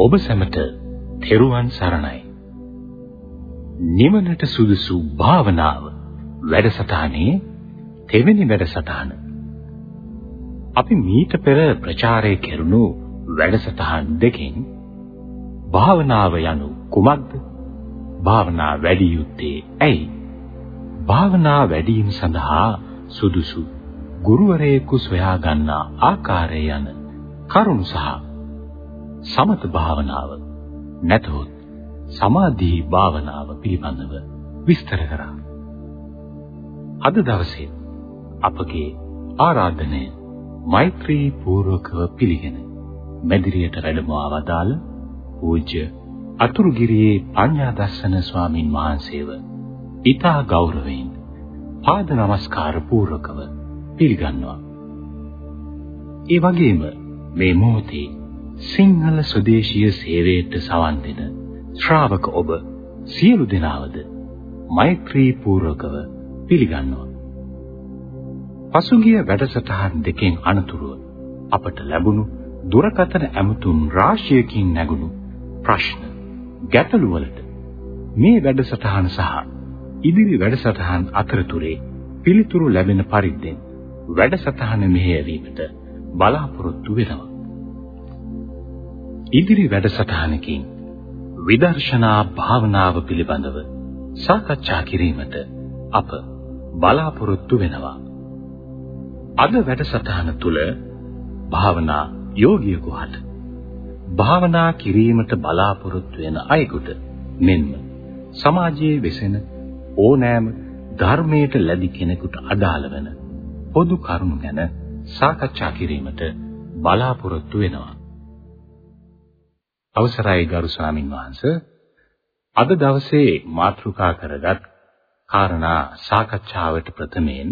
ඔබ සැමට තෙරුවන් සරණයි. නිවනට සුදුසු භාවනාව වැඩසටහනේ තෙවෙනි වැඩසටහන. අපි මීට පෙර ප්‍රචාරය කෙරුණු වැඩසටහන් දෙකෙන් භාවනාව යනු කුමක්ද? භාවනා වැඩි යුත්තේ ඇයි? භාවනා වැඩිම සඳහා සුදුසු ගුරුවරයෙකු සොයා ගන්නා ආකාරය යන කරුණු සහ සමත භාවනාව නැතහොත් සමාධි භාවනාව පිළිබඳව විස්තර කරා. අද දවසේ අපගේ ආරාධනය මෛත්‍රී පූර්වකව පිළිගෙන මැදිරියට වැඩම ආවදාල පූජ්‍ය අතුරුගිරියේ පඤ්ඤා දස්සන ස්වාමින් වහන්සේව ඊතා ගෞරවයෙන් පාද නමස්කාර පූර්වකව පිළිගන්නවා. ඒ වගේම මේ මොහොතේ සිංහල ස්වදේශීය සේවයට සවන් දෙන ශ්‍රාවක ඔබ සියලු දෙනාවද මෛත්‍රී පූර්වකව පිළිගන්නවා. පසුගිය වැඩසටහන් දෙකෙන් අනතුරුව අපට ලැබුණු දුරකථන ඇමතුම් රාශියකින් නැගුණු ප්‍රශ්න ගැටලු වලට මේ වැඩසටහන සහ ඉදිරි වැඩසටහන් අතරතුරේ පිළිතුරු ලැබෙන පරිද්දෙන් වැඩසටහන මෙහෙයවීමට බලාපොරොත්තු වෙනවා. ඉදිරි වැඩසටහනකින් විදර්ශනා භාවනාව පිළිබඳව සාකච්ඡා කිරීමට අප බලාපොරොත්තු වෙනවා. අද වැඩසටහන තුල භාවනා යෝගියෙකුට භාවනා කිරීමට බලාපොරොත්තු වෙන අයෙකුට මෙන්ම සමාජයේ වෙසෙන ඕනෑම ධර්මයට ලැබි කෙනෙකුට අදාළ වෙන පොදු කරුණු ගැන සාකච්ඡා කිරීමට බලාපොරොත්තු වෙනවා. අවසරයි ගරු ස්වාමින් වහන්සේ අද දවසේ මාතෘකා කරගත් කාරණා සාකච්ඡාවට ප්‍රථමයෙන්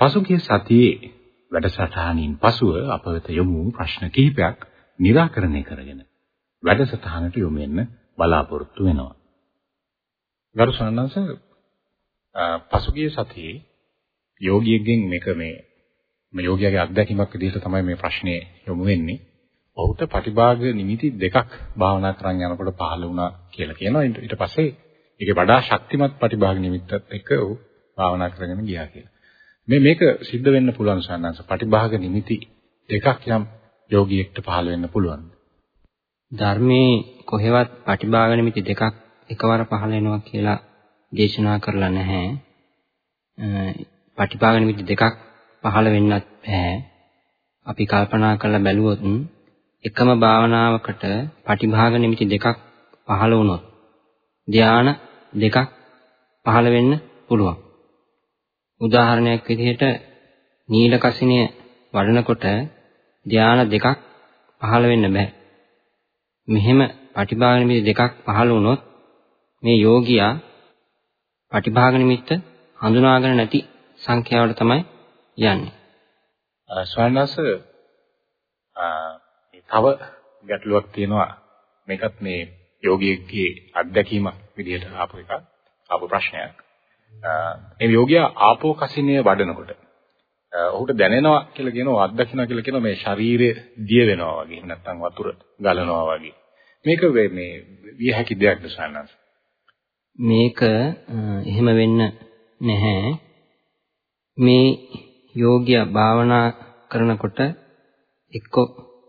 පසුගිය සතියේ වැඩසටහනින් පසුව අප වෙත යොමු ප්‍රශ්න කිහිපයක් निराකරණය කරගෙන වැඩසටහනට යොමු වෙන්න බලාපොරොත්තු වෙනවා. ගරු සන්නංශ පසුගිය සතියේ යෝගියෙක්ගෙන් මේක මේ මේ යෝගියාගේ අත්දැකීමක් විදිහට තමයි මේ ප්‍රශ්නේ යොමු වෙන්නේ. ඔහුට ප්‍රතිභාග නිමිති දෙකක් භාවනා කරන් යනකොට පහළ වුණා කියලා කියනවා. ඊට පස්සේ ඒකේ වඩා ශක්තිමත් ප්‍රතිභාග නිමිත්තත් එක්ක ඔහු භාවනා කරගෙන ගියා කියලා. මේ මේක සිද්ධ වෙන්න පුළුවන් සන්නංශ ප්‍රතිභාග නිමිති දෙකක් යම් යෝගියෙක්ට පහළ වෙන්න පුළුවන්. ධර්මයේ කොහෙවත් ප්‍රතිභාග නිමිති දෙකක් එකවර පහළ වෙනවා කියලා දේශනා කරලා නැහැ. ප්‍රතිභාග නිමිති දෙකක් පහළ වෙන්නත් බෑ. අපි කල්පනා කරලා බැලුවොත් එකම භාවනාවකට ප්‍රතිභාග නිමිති දෙකක් පහළ වුණොත් ධාන දෙකක් පහළ වෙන්න පුළුවන්. උදාහරණයක් විදිහට නීල කසිනිය වඩනකොට ධාන දෙකක් පහළ වෙන්න බෑ. මෙහෙම ප්‍රතිභාග නිමිති දෙකක් පහළ වුණොත් මේ යෝගියා ප්‍රතිභාග නිමිත්ත හඳුනාගෙන නැති සංඛ්‍යාවට තමයි යන්නේ. ස්වර්ණස තව ගැටලුවක් තියෙනවා මේකත් මේ යෝගියෙක්ගේ අත්දැකීමක් විදිහට ආපු එකක් ආපු ප්‍රශ්නයක්. මේ යෝගියා ආපෝ කසිනිය වඩනකොට ඔහුට දැනෙනවා කියලා කියනවා අත්දකින්නවා කියලා කියනවා මේ ශරීරය දිය වෙනවා වගේ නැත්නම් වතුර ගලනවා වගේ. මේක මේ විය හැකි දෙයක්ද සානස්? මේක එහෙම වෙන්න නැහැ. මේ යෝග්‍ය භාවනා කරනකොට එක්ක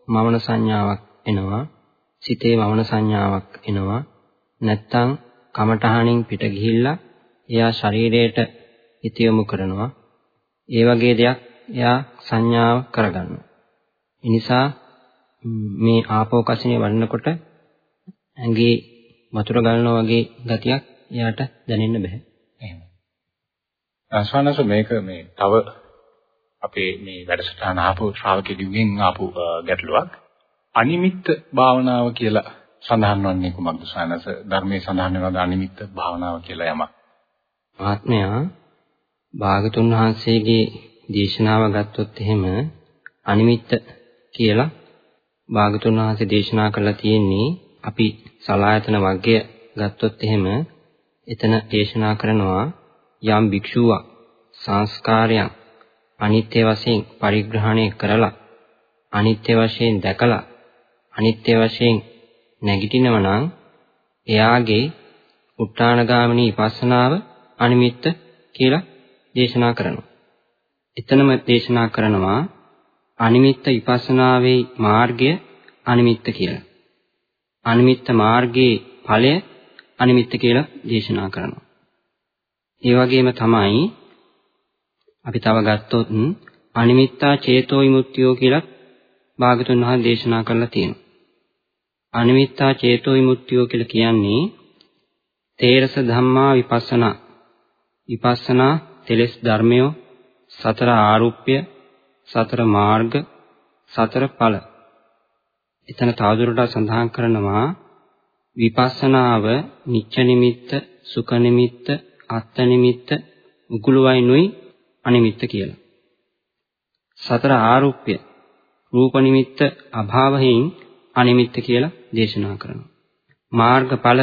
මවන සංඥාවක් එනවා සිතේ මවන සංඥාවක් එනවා. නැත්තම් කමඨහණින් පිට ගිහිල්ලා එයා ශරීරයට හිත යොමු කරනවා. ඒ වගේ දෙයක් එයා සංඥාව කරගන්නවා. ඒ නිසා මේ ආපෝ කසිනේ වඩනකොට ඇඟේ වතුර ගලනවා වගේ ගතියක් එයාට දැනෙන්න බෑ. එහෙම ආසනස මේක මේ තව අපේ මේ වැඩසටහන ආපු ශ්‍රාවකෙකුගෙන් ආපු ගැටලුවක්. අනිමිත්ත භාවනාව කියලා සඳහන් වන්නේ කුමක්ද? සානස ධර්මයේ සඳහන් වෙනවද අනිමිත්ත භාවනාව කියලා යමක්? ආත්මයා භාගතුන් වහන්සේගේ දේශනාව ගත්තොත් එහෙම අනිමිත්ත කියලා භාගතුන් වහන්සේ දේශනා කරලා තියෙන්නේ අපි සලායතන වර්ගය ගත්තොත් එහෙම එතන දේශනා කරනවා යම් භික්ෂුවක් සංස්කාරයන් අනිත්‍ය වශයෙන් පරිග්‍රහණය කරලා අනිත්‍ය වශයෙන් දැකලා අනිත්‍ය වශයෙන් නැගිටිනව නම් එයාගේ උත්තානගාමිනී විපස්සනාව අනිමිත්ත කියලා දේශනා කරනවා. එතනම දේශනා කරනවා අනිමිත්ත විපස්සනාවේ මාර්ගය අනිමිත්ත කියලා. අනිමිත්ත මාර්ගයේ ඵලය අනිමිත්ත කියලා දේශනා කරනවා. ඒ වගේම තමයි අපි තව ගත්තොත් අනිමිත්තා චේතෝ විමුක්තියෝ කියලා භාගතුන් වහන්සේ දේශනා කරලා තියෙනවා. අනිමිත්තා චේතෝ විමුක්තියෝ කියලා කියන්නේ තේරස ධම්මා විපස්සනා. විපස්සනා තෙලස් ධර්මයෝ සතර ආරුප්‍ය සතර මාර්ග සතර ඵල. එතන තවදුරටත් සඳහන් කරනවා විපස්සනාව නිච්ච නිමිත්ත සුඛ නිමිත්ත අත්ත නිමිත්ත උගුලුවයිනුයි අනිමිත්ත කියලා. සතර ආරුප්‍ය රූප නිමිත්ත අභාවයෙන් අනිමිත්ත කියලා දේශනා කරනවා. මාර්ගඵල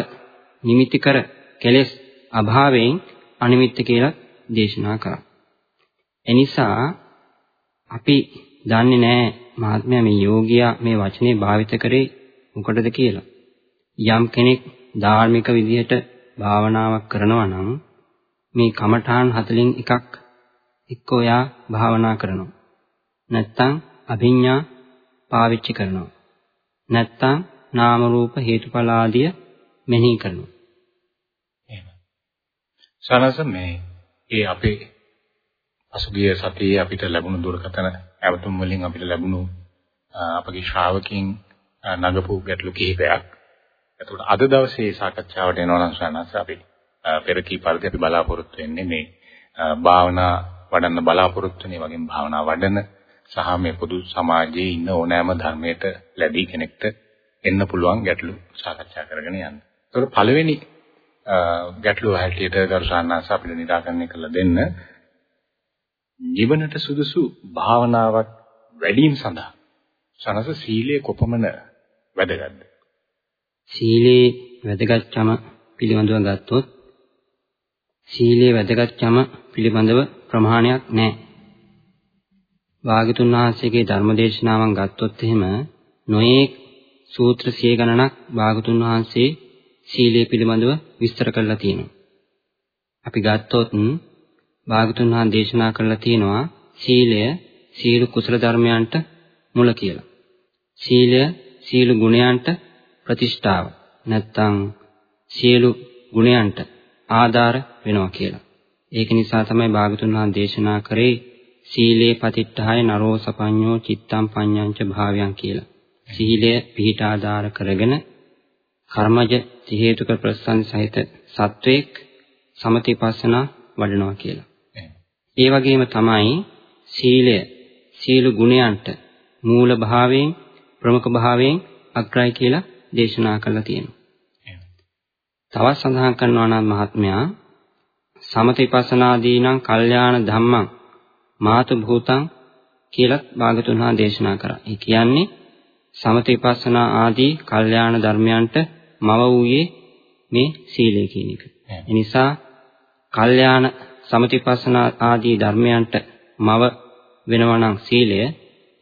නිමිති කර කෙලෙස් අභාවයෙන් අනිමිත්ත කියලා දේශනා කරා. එනිසා අපි දන්නේ නැහැ මහත්මයා මේ යෝගියා මේ වචනේ භාවිත කරේ මොකටද කියලා. යම් කෙනෙක් ධාර්මික විදිහට භාවනාවක් කරනවා නම් මේ කමඨාන් 40න් එකක් එක්ක ඔයා භාවනා කරනවා. නැත්තම් අභිඥා පාවිච්චි කරනවා. නැත්තම් නාම රූප හේතුඵල ආදිය මෙනෙහි කරනවා. එහෙම. සනස මේ ඒ අපේ අසුගිය සතියේ අපිට ලැබුණු දුරකථන ඇවතුම් වලින් අපිට ලැබුණු අපගේ ශ්‍රාවකින් නගපු ගැටලු කිහිපයක්. එතකොට අද දවසේ සාකච්ඡාවට එනවා නම් සනස අපි පෙර කී පරිදි අපි බලාපොරොත්තු වෙන්නේ මේ භාවනා වඩන්න බලාපොරොත්තු වෙන වගේම භාවනා වඩන සහ මේ පොදු සමාජයේ ඉන්න ඕනෑම ධර්මයකට ලැබී කෙනෙක්ට එන්න පුළුවන් ගැටලු සාකච්ඡා කරගෙන යන්න. ඒතකොට පළවෙනි ගැටලුව හැටියට ගරු සාන්නාස අපිට निराකරණය කරලා දෙන්න ජීවනට සුදුසු භාවනාවක් වැඩිම සඳහා සනස සීලයේ කොපමණ වැදගත්ද? සීලේ වැදගත්කම පිළිබඳව ගත්තොත් සීලේ වැදගත්කම පිළිබඳව ප්‍රමාණයක් නැහැ. වාගතුන් වහන්සේගේ ධර්මදේශනාවන් ගත්තොත් එහෙම නොයේක් සූත්‍ර සිය ගණනක් වාගතුන් වහන්සේ සීලය පිළිබඳව විස්තර කරලා තියෙනවා. අපි ගත්තොත් වාගතුන් වහන්සේ දේශනා කරලා තියෙනවා සීලය සීල කුසල ධර්මයන්ට මුල කියලා. සීලය සීල ගුණයන්ට ප්‍රතිෂ්ඨාව. නැත්තම් සියලු ගුණයන්ට ආධාර වෙනවා කියලා. ඒක නිසා තමයි භාගතුන් වහන්සේ දේශනා කරේ සීලේ පතිට්ඨාය නරෝ සපඤ්ඤෝ චිත්තම් පඤ්ඤංච භාවයන් කියලා. සීලය පිහිට ආධාර කරගෙන කර්මජ හේතුක ප්‍රසන්න සහිත සත්වයක් සමතිපස්සනා වඩනවා කියලා. ඒ වගේම තමයි සීලය සීල ගුණයන්ට මූල භාවයෙන් ප්‍රමුඛ භාවයෙන් අග්‍රයි කියලා දේශනා කරලා තියෙනවා. තවත් සඳහන් කරනවා නම් මහත්මයා සමතිපස්සනාදීනම් කල්යාණ ධම්මං මාතු භූතං කියලා භාගතුන් වහන්සේ දේශනා කරා. ඒ කියන්නේ සමතිපස්සනා ආදී කල්යාණ ධර්මයන්ට මව වූයේ මේ සීලය කියන එක. ඒ නිසා කල්යාණ සමතිපස්සනා ආදී ධර්මයන්ට මව වෙනවා නම් සීලය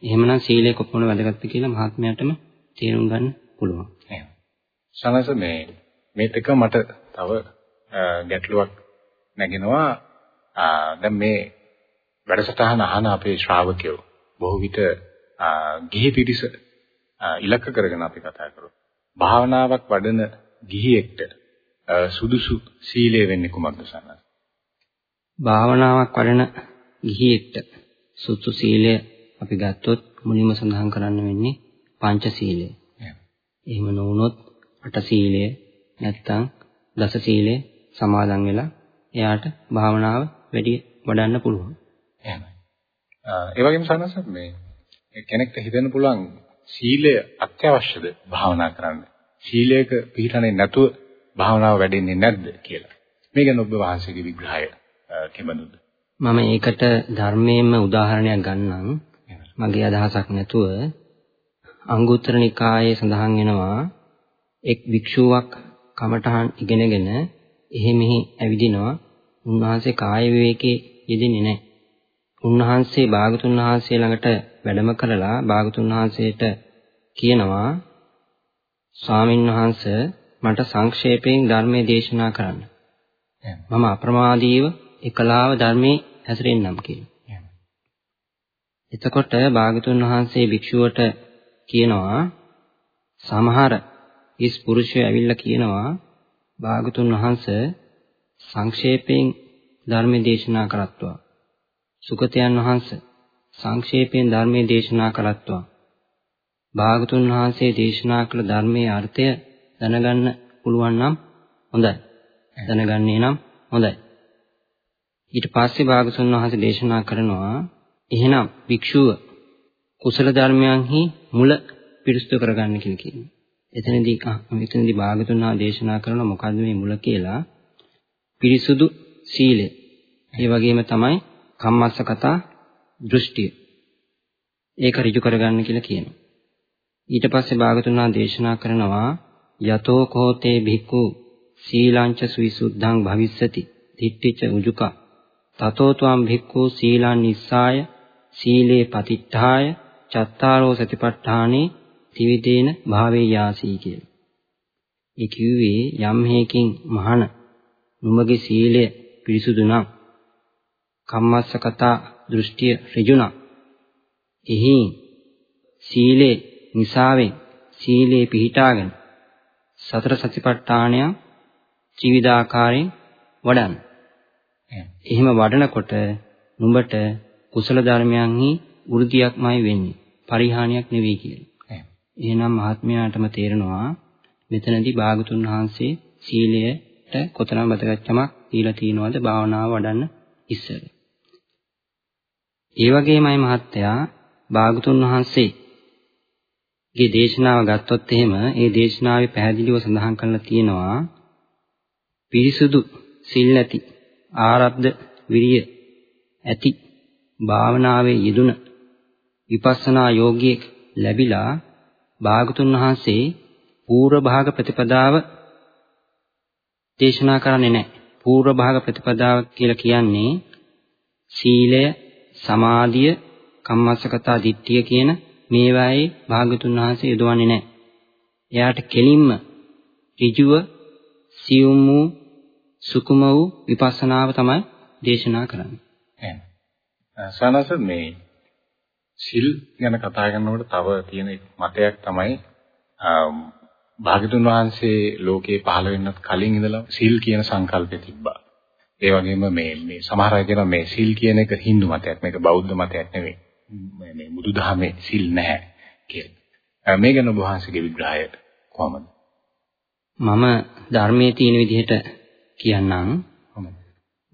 එහෙමනම් සීලය කොපමණ වැදගත්ද කියලා මහත්මයාටම තේරුම් ගන්න පුළුවන්. එහෙනම් සනස මේ මේත් එක මට තව ගැටලුවක් නැගෙනවා දැන් මේ වැඩසටහන අහන අපේ ශ්‍රාවකයෝ බොහෝ විට ගිහි පිරිස ඉලක්ක කරගෙන අපි කතා කරමු. භාවනාවක් වඩන ගිහියෙක්ට සුදුසු සීලය වෙන්නේ කුමක්ද සන්නස්? භාවනාවක් වඩන ගිහියෙක්ට සුදුසු සීලය අපි ගත්තොත් මුලින්ම සඳහන් කරන්න වෙන්නේ පංච සීලය. එහෙම නොවුනොත් අට සීලය නැත්තම් දස සීලය සමාදන් වෙලා එයාට භාවනාව වැඩි වඩන්න පුළුවන්. එහෙමයි. ඒ වගේම සනස මේ කෙනෙක්ට හිතෙන්න පුළුවන් සීලය අත්‍යවශ්‍යද භාවනා කරන්න. සීලයක පිළිපදන්නේ නැතුව භාවනාව වැඩෙන්නේ නැද්ද කියලා. මේ ගැන ඔබ වහන්සේගේ විග්‍රහය කෙබඳුද? මම ඒකට ධර්මයෙන්ම උදාහරණයක් ගන්නම්. මගේ අදහසක් නැතුව අංගුත්තර නිකායේ සඳහන් වෙනවා එක් භික්ෂුවක් කමඨහන් ඉගෙනගෙන එහෙ මෙහි ඇවිදිනවා. උන්වහන්සේ කාය විවේකේ යෙදෙන්නේ නැහැ. උන්වහන්සේ භාගතුන් වහන්සේ ළඟට වැඩම කරලා භාගතුන් වහන්සේට කියනවා ස්වාමින්වහන්සේ මට සංක්ෂේපයෙන් ධර්මයේ දේශනා කරන්න. මම අප්‍රමාදීව එකලාව ධර්මයේ හැසිරෙන්නම් කියලා. එතකොට භාගතුන් වහන්සේ භික්ෂුවට කියනවා සමහර ඉස් පුරුෂය ඇවිල්ලා කියනවා භාගතුන් වහන්සේ සංක්ෂේපයෙන් ධර්මයේ දේශනා කරත්වා. සුගතයන් වහන්සේ සංක්ෂේපයෙන් ධර්මයේ දේශනා කරත්වා. භාගතුන් වහන්සේ දේශනා කළ ධර්මයේ අර්ථය දැනගන්න පුළුවන් නම් හොඳයි. දැනගන්නේ නම් හොඳයි. ඊට පස්සේ භාගතුන් වහන්සේ දේශනා කරනවා එහෙනම් භික්ෂුව කුසල ධර්මයන්හි මුල පිරිසුදු කරගන්න කියලා කියනවා. එතනදී එතනදී භාගතුන් වහන්සේ දේශනා කරන මොකද්ද මේ මුල කියලා? පිරිසුදු සීලය. ඒ වගේම තමයි කම්මස්ස කතා දෘෂ්ටිය. ඒක ඍජු කරගන්න කියලා කියනවා. ඊට පස්සේ භාගතුන් වහන්සේ දේශනා කරනවා යතෝ කෝතේ භික්ඛු සීලංච සවිසුද්ධං භවිස්සති තිට්ඨිච උජුකා තතෝ ත්වම් භික්ඛු සීලං නිස්සාය සීලේ පතිට්ඨාය චත්තාරෝ සතිපට්ඨානේ ත්‍රිවිදේන භාවේ යාසී කියලා. ඒ කිව්වේ යම් හේකින් මහාන නුඹගේ සීලය පිරිසුදු නම් කම්මස්ස කතා දෘෂ්ටිය ඍජුණා. එහි සීලේ නිසාවෙන් සීලේ පිහිටාගෙන සතර සතිපට්ඨානය ත්‍රිවිධාකාරයෙන් වඩන්න. එහෙම වඩනකොට නුඹට කුසල ධර්මයන්හි වෘද්ධියක්මයි වෙන්නේ. පරිහානියක් නෙවෙයි කියලා. එහෙනම් මහත්මයාටම තේරෙනවා මෙතනදී භාගතුන් වහන්සේ සීලයට කොතරම් වැදගත්කමක් දීලා තියෙනවද භාවනාව වඩන්න ඉස්සර. ඒ වගේමයි මහත්තයා භාගතුන් වහන්සේ ගේ දේශනාව ගත්තොත් එහෙම ඒ දේශනාවේ පැහැදිලිව සඳහන් කරලා තියෙනවා පිරිසුදු සිල් ඇති ආරබ්ධ විරිය ඇති භාවනාවේ යෙදුන විපස්සනා යෝගියෙක් ලැබිලා භාගතුන් වහන්සේ පූර්ව භාග ප්‍රතිපදාව දේශනා කරන්නේ නැහැ. පූර්ව භාග ප්‍රතිපදාව කියලා කියන්නේ සීලය, සමාධිය, කම්මස්සකතා දිට්ඨිය කියන මේවායේ භාගතුන් වහන්සේ යොදවන්නේ නැහැ. එයාට කෙලින්ම ඍජුව සියුම් වූ සුකුම වූ විපස්සනාව තමයි දේශනා කරන්නේ. එහෙනම් සනස මේ සිල් ගැන කතා කරනකොට තව තියෙන මතයක් තමයි භාගතුන් වහන්සේ ලෝකේ පහළ වෙන්නත් කලින් ඉඳලා සිල් කියන සංකල්පය තිබ්බා. ඒ වගේම මේ මේ සමහර අය කියනවා මේ සිල් කියන එක Hindu මතයක් මේක බෞද්ධ මතයක් නෙවෙයි. මේ බුදුදහමේ සිල් නැහැ කියලා. මේ ගැන ඔබ වහන්සේගේ විග්‍රහය කොහොමද? මම ධර්මයේ තියෙන විදිහට කියන්නම්.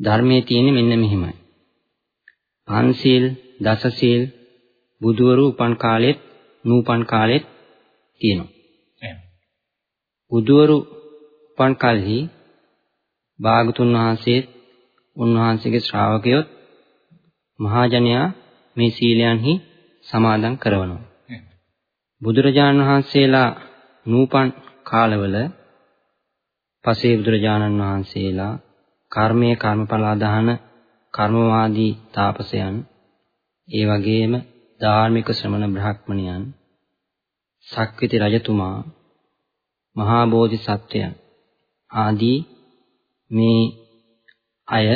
ධර්මයේ තියෙන්නේ මෙන්න මෙහිමයි. පන්සිල්, දසසිල් බුදවරු උපන් කාලෙත් නූපන් කාලෙත් තියෙනවා. බුදවරු උපන් කලෙහි භාගතුන් වහන්සේත් උන්වහන්සේගේ ශ්‍රාවකයොත් මහජනයා මේ සීලයන්හි සමාදන් කරවනවා. බුදුරජාණන් වහන්සේලා නූපන් කාලවල පසේ බුදුරජාණන් වහන්සේලා කර්මයේ කර්මඵල අදහන කර්මවාදී තාපසයන් ඒ වගේම ධාර්මික ශ්‍රමණ බ්‍රාහ්මණයන් සක්විති රජතුමා මහා බෝධිසත්වයන් ආදී මේ අය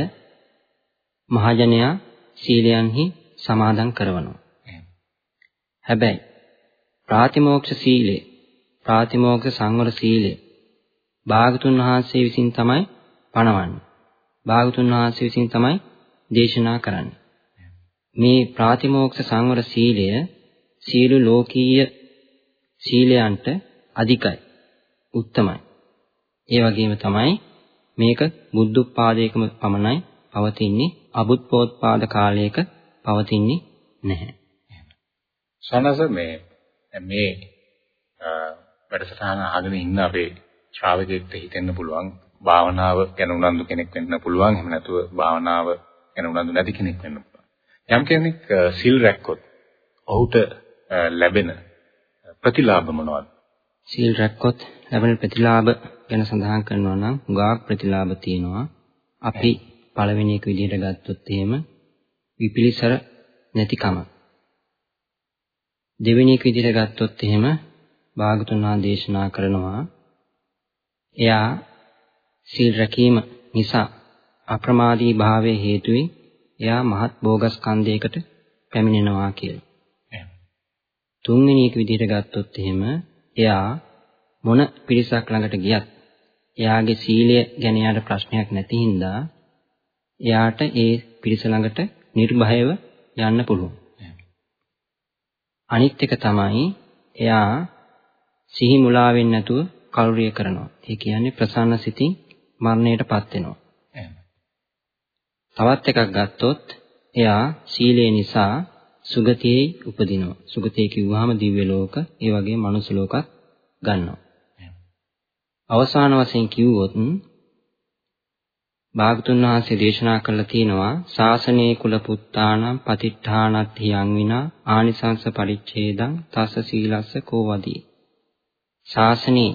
මහජනයා සීලයන්හි සමාදන් කරනවා. හැබැයි ප්‍රාතිමෝක්ෂ සීලය, ප්‍රාතිමෝක්ෂ සංවර සීලය භාගතුන් වහන්සේ විසින් තමයි පණවන්නේ. භාගතුන් වහන්සේ විසින් තමයි දේශනා කරන්නේ. මේ ප්‍රාතිමෝක්ෂ සංවර සීලය සීළු ලෝකීය සීලයන්ට අධිකයි. උත්තමයි. ඒ වගේම තමයි මේක බුද්ධෝත්පාදයකම පමණයි පවතින්නේ අබුත්පෝත්පාද කාලයක පවතින්නේ නැහැ. සනස මේ මේ වැඩසටහන අහගෙන ඉන්න අපේ ශ්‍රාවකෙක්ට හිතෙන්න පුළුවන් භාවනාව ගැන උනන්දු කෙනෙක් වෙන්න පුළුවන් එහෙම නැතුව භාවනාව ගැන උනන්දු නැති කෙනෙක් වෙන්න පුළුවන්. යම් කෙනෙක් සිල් රැක්කොත් ඔහුට ලැබෙන ප්‍රතිලාභ මොනවද? සිල් රැක්කොත් ලැබෙන ප්‍රතිලාභ ගැන සඳහන් කරනවා නම් ගාක් ප්‍රතිලාභ තියෙනවා. අපි පළවෙනි එක විදිහට ගත්තොත් එහෙම විපිලිසර නැතිකම. දෙවෙනි එක විදිහට ගත්තොත් එහෙම භාගතුන් දේශනා කරනවා එයා සීල් රැකීම නිසා අප්‍රමාදී භාවයේ හේතුවෙන් එයා මහත් භෝගස්කන්ධයකට පැමිණෙනවා කියලා. තුන්වෙනි එක විදිහට ගත්තොත් එහෙම එයා මොන පිරිසක් ළඟට ගියත් එයාගේ සීලය ගැන යාට ප්‍රශ්නයක් නැති හින්දා එයාට ඒ පිරිස ළඟට නිර්භයව යන්න පුළුවන්. අනිත් එක තමයි එයා සිහි මුලා වෙන්නේ නැතුව කල්රිය කරනවා. ඒ කියන්නේ ප්‍රසන්න සිතින් මරණයටපත් වෙනවා. තවත් එකක් ගත්තොත් එයා සීලය නිසා සුගතියේ උපදිනවා. සුගතිය කිව්වහම දිව්‍ය ලෝක, ඒ වගේම මනුස්ස ලෝකත් ගන්නවා. අවසාන වශයෙන් කිව්වොත් භාගතුන් වහන්සේ දේශනා කළා තියෙනවා ශාසනයේ කුල පුත්තානම් පතිට්ඨානත් හියං විනා ආනිසංස පරිච්ඡේදං තස්ස සීලස්ස කෝවදී ශාසනයේ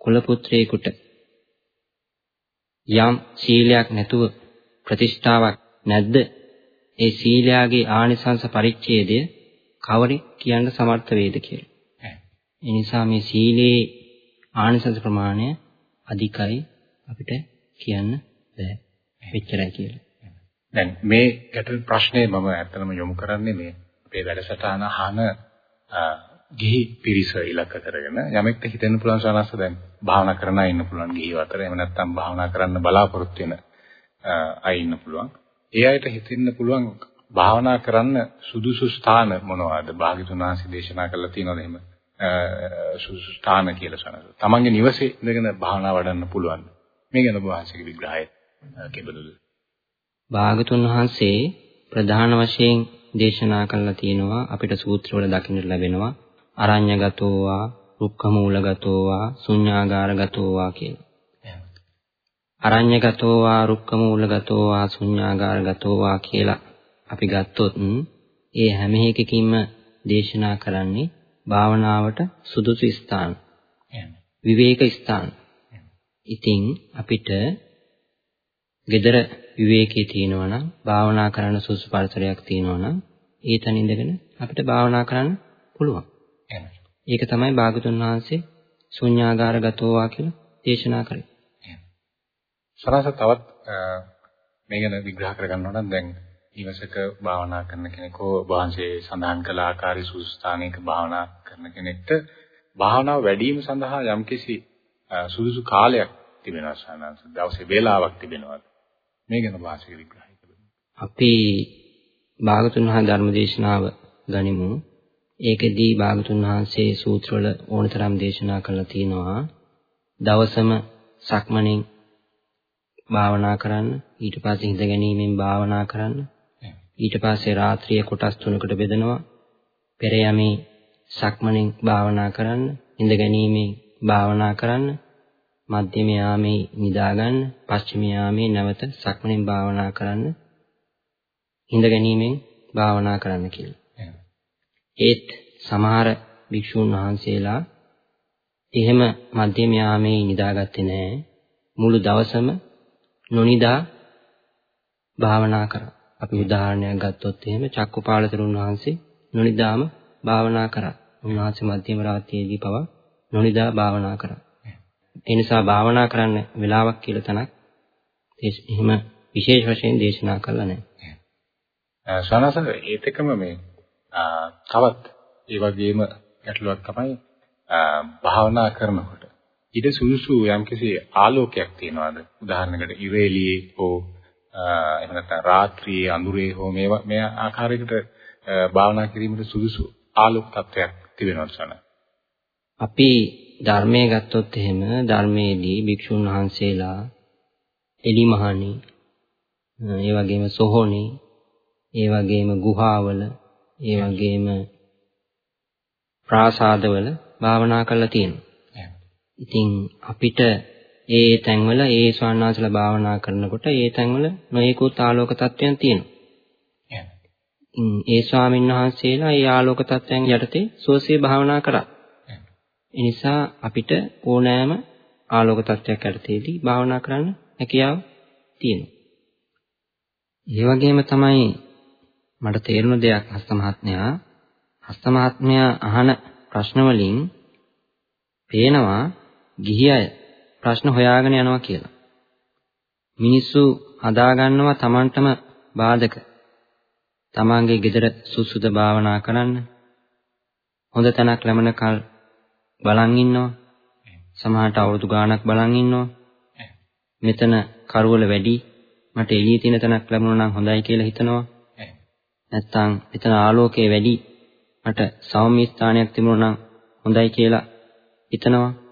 කුල පුත්‍රයෙකුට යම් සීලයක් නැතුව ප්‍රතිෂ්ඨාවක් නැද්ද ඒ සීලයාගේ ආනිසංස පරිච්ඡේදය කවරෙක් කියන්න සමර්ථ වේද කියලා. ඒ නිසා මේ සීලේ ආනිසංස ප්‍රමාණය අධිකයි අපිට කියන්න බෑ. එච්චරයි කියලා. දැන් මේ ගැටළු ප්‍රශ්නේ මම ඇත්තටම යොමු කරන්නේ මේ අපේ වැඩසටහන අහන ගිහි පිරිස ඉලක්ක කරගෙන යමෙක්ට හිතෙන්න පුළුවන් සනස්ස දැන් භාවනා කරන අය ඉන්න පුළුවන් ගිහි අතර එහෙම නැත්නම් භාවනා කරන්න බලාපොරොත්තු වෙන අය ඉන්න පුළුවන්. ඒ අයට හිතෙන්න පුළුවන් භාවනා කරන්න සුදුසු ස්ථාන මොනවාද? භාග්‍යතුන් වහන්සේ දේශනා කළා තියෙනවද එහෙම? සුදුසු ස්ථාන කියලා සනස. තමන්ගේ නිවසේ ඉඳගෙන භාවනා වඩන්න පුළුවන්. මේ ගැන ඔබ වහන්සේගේ විග්‍රහය කෙබඳුද? භාගතුන් වහන්සේ ප්‍රධාන වශයෙන් දේශනා කළා තියෙනවා අපිට සූත්‍රවල දකින්නට ලැබෙනවා අරඤ්‍යගතෝවා රුක්ඛමූලගතෝවා ශුඤ්ඤාගාරගතෝවා කියලා. අරඤ්‍යගතෝවා රුක්ඛමූලගතෝවා ශුඤ්ඤාගාරගතෝවා කියලා අපි ගත්තොත් ඒ හැම එකකින්ම දේශනා කරන්නේ භාවනාවට සුදුසු ස්ථාන. විවේක ස්ථාන. ඉතින් අපිට gedara විවේකයේ තියෙනවා නම් භාවනා කරන්න සුසු පරිසරයක් තියෙනවා නම් ඒ තැන ඉඳගෙන අපිට භාවනා කරන්න පුළුවන්. ඒක තමයි භාගතුන් වහන්සේ ශුන්‍යාගාරගතෝවා කියලා දේශනා කරේ. සරස තවත් මේ ගැන විග්‍රහ කරගන්නවා නම් දැන් ඊවසක භාවනා කරන කෙනෙකෝ වහන්සේ සඳහන් කළ ආකාරي සුසුස්ථානයක භාවනා කරන කෙනෙක්ට භාවනාව වැඩි වීම සඳහා යම්කිසි සුදුසු කාලයක් තිබෙනවා සානංශ දවසේ වේලාවක් තිබෙනවාද? මේ ගැන වාසික විග්‍රහය කරමු අපි භාගතුන් වහන්සේ ධර්මදේශනාව ගනිමු ඒකෙදී භාගතුන් වහන්සේ සූත්‍රවල ඕනතරම් දේශනා කළා තියෙනවා. දවසම සක්මණෙන් භාවනා කරන්න ඊට පස්සේ හිඳ ගැනීමෙන් භාවනා කරන්න ඊට පස්සේ රාත්‍රිය කොටස් තුනකට බෙදනවා පෙර යමේ සක්මණෙන් භාවනා කරන්න හිඳ ගැනීමෙන් භාවනා කරන්න මධ්‍යම යාමේ නිදා ගන්න පස්චිම යාමේ නැවත සක්මණෙන් භාවනා කරන්න හිඳ ගැනීමෙන් භාවනා කරන්න කියලා. ඒත් සමහර භික්ෂුන් වහන්සේලා එහෙම මධ්‍යම යාමේ නිදාගත්තේ නැහැ. මුළු දවසම නොනිදා භාවනා කරා. අපි උදාහරණයක් ගත්තොත් එහෙම චක්කුපාල තෙරුන් වහන්සේ නොනිදාම භාවනා කරා. උන්වහන්සේ මධ්‍යම රාත්‍රියේදී පවා නොනිදා භාවනා කරා. ඒ නිසා භාවනා කරන්න වෙලාවක් කියලා තනක් එහෙම විශේෂ වශයෙන් දේශනා කළා නැහැ. සනස ඒත් එකම මේ තවත් ඒ වගේම ගැටලුවක් තමයි භාවනා කරනකොට ඊට සුදුසු යම්කිසි ආලෝකයක් තියනවාද උදාහරණයකට ඉරේලියේ හෝ එහෙම නැත්නම් රාත්‍රියේ අඳුරේ හෝ මේවා මේ ආකාරයකට භාවනා කිරීමට සුදුසු ආලෝක තත්වයක් තිබෙනවද සන අපි ධර්මයේ ගත්තොත් එහෙම ධර්මයේදී භික්ෂුන් වහන්සේලා එලිමහණි ඒ වගේම සොහොනේ ඒ වගේම ගුහාවල ඒ වගේම ප්‍රාසාදවල භාවනා කරලා තියෙනවා. ඉතින් අපිට ඒ තැන්වල ඒ ස්වාමීනාසලා භාවනා කරනකොට ඒ තැන්වල නොයෙකුත් ආලෝක තත්වයන් තියෙනවා. ඒ ස්වාමීන් වහන්සේලා ඒ ආලෝක තත්වයන් යටතේ සෝසිය භාවනා කරා. ඒ නිසා අපිට ඕනෑම ආලෝක තත්වයක් යටතේදී භාවනා කරන්න හැකියාව තියෙනවා. ඒ වගේම තමයි මට තේරුණ දෙයක් හස්ත මහත්මයා හස්ත මහත්මයා අහන ප්‍රශ්න වලින් පේනවා ගිහි අය ප්‍රශ්න හොයාගෙන යනවා කියලා. මිනිස්සු හදාගන්නවා Tamanටම බාධක. Tamanගේ gedara සුසුද භාවනා කරන්න. හොඳ තැනක් ලැබෙනකල් බලන් ඉන්නවා. සමහරට අවුරුදු ගාණක් බලන් ඉන්නවා. මෙතන කරවල වැඩි මට එළියේ තියෙන තැනක් ලැබුණා නම් හොඳයි කියලා හිතනවා. නැත්තම් එතන ආලෝකය වැඩි මට සෞම්‍ය ස්ථානයක් තිබුණා නම් හොඳයි කියලා හිතනවා.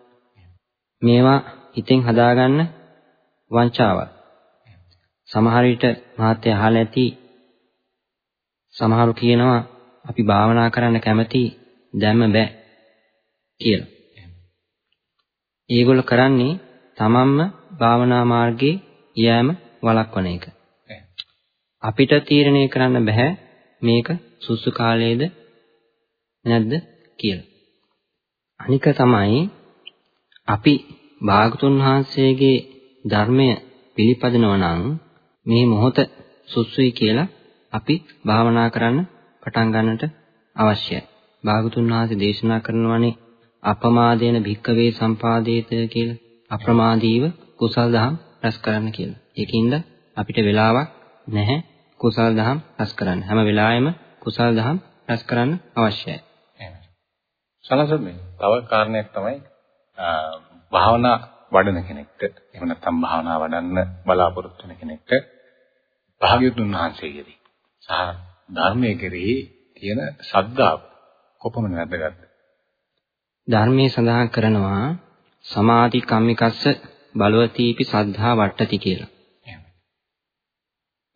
මේවා හිතෙන් හදාගන්න වංචාවක්. සමහර විට මහත්ය අහලා ඇති සමහරු කියනවා අපි භාවනා කරන්න කැමති දැම්ම බෑ කියලා. ඒගොල්ලෝ කරන්නේ තමන්ම භාවනා මාර්ගයේ යෑම වළක්වන එක. අපිට තීරණය කරන්න බෑ මේක සුසු කාලයේද නැද්ද කියලා. අනික තමයි අපි භාගතුන් වහන්සේගේ ධර්මය පිළිපදිනවා නම් මේ මොහොත සුසුයි කියලා අපි භාවනා කරන්න පටන් ගන්නට අවශ්‍යයි. භාගතුන් වහන්සේ දේශනා කරනවානේ අපමාදේන භික්කවේ සම්පාදේත කියලා. අප්‍රමාදීව කුසල් දහම් රැස් කරන්න කියලා. ඒකින්ද අපිට වෙලාවක් නැහැ කුසල් දහම් රැස් කරන්න. හැම වෙලාවෙම කුසල් දහම් රැස් කරන්න අවශ්‍යයි. සලසන්නේ තව කාරණයක් තමයි භාවනා වඩන කෙනෙක්ට එහෙම නැත්නම් භාවනා වඩන්න බලාපොරොත්තු වෙන කෙනෙක්ට භාග්‍යවතුන් වහන්සේගෙදී සහ ධර්මයේ කෙරෙහි තියෙන ශ්‍රද්ධාව කොපමණ වැදගත්ද? ධර්මයේ සඳහන් කරනවා සමාධි කම්මිකස්ස බලවතීපි සද්ධා වට්ටති කියලා.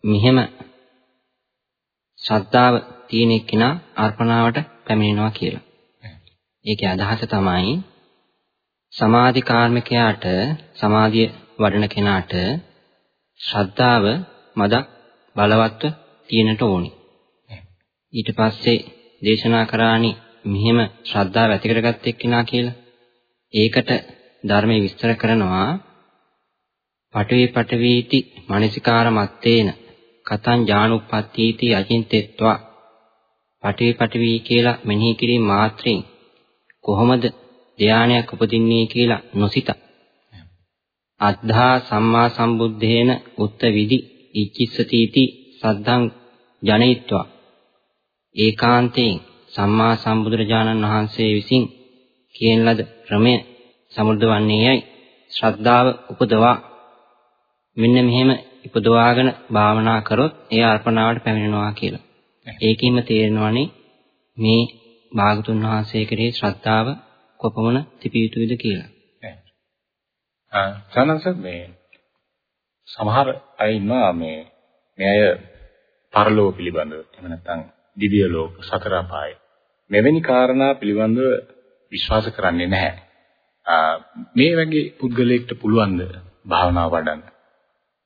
මෙහෙම ශ්‍රද්ධාව තියෙන එක්කිනා අර්පණාවට පැමිණෙනවා කියලා. ඒකේ අදහස තමයි සමාධි කාර්මිකයාට සමාධිය වඩන කෙනාට ශ්‍රද්ධාව මදක් බලවත්ව තියෙනට ඕනි. ඊට පස්සේ දේශනා කරානි මෙහෙම ශ්‍රද්ධාව ඇති කරගත්ත එක්කිනා කියලා. ඒකට ධර්මයේ විස්තර කරනවා පඨවි පඨවීති මනසිකාර මත්තේන කතං ඥානුප්පත්තීති අචින්තෙත්වා පඨවි පඨවි කියලා මෙනෙහි කිරීම මාත්‍රෙන් කොහොමද ධානයක් උපදින්නේ කියලා නොසිත. අද්ධා සම්මා සම්බුද්ධේන උත්ත විදි ඉච්ඡිස්සතිති සද්ධං ජනයිත්වා ඒකාන්තයෙන් සම්මා සම්බුදුරජාණන් වහන්සේ විසින් කියන ලද ක්‍රමය සමුර්ධ වන්නේයයි ශ්‍රද්ධාව උපදවා මෙන්න මෙහෙම ඉපදවාගෙන භාවනා කරොත් ඒ අර්පණාවට පැමිණෙනවා කියලා. ඒකින්ම තේරෙනවානේ මේ භාගතුන් වහන්සේ කෙරෙහි ශ්‍රද්ධාව කොපමණ තිබිය යුතුද කියලා. ආ සනස මේ සමහර අය ඉන්නවා මේ මේ අය පරලෝක පිළිබඳව එහෙම නැත්නම් දිව්‍ය ලෝක සතර අපාය මෙවැනි කාරණා පිළිබඳව විශ්වාස කරන්නේ නැහැ. මේ වගේ පුද්ගලයෙක්ට පුළුවන්ද භාවනාව වඩන්න?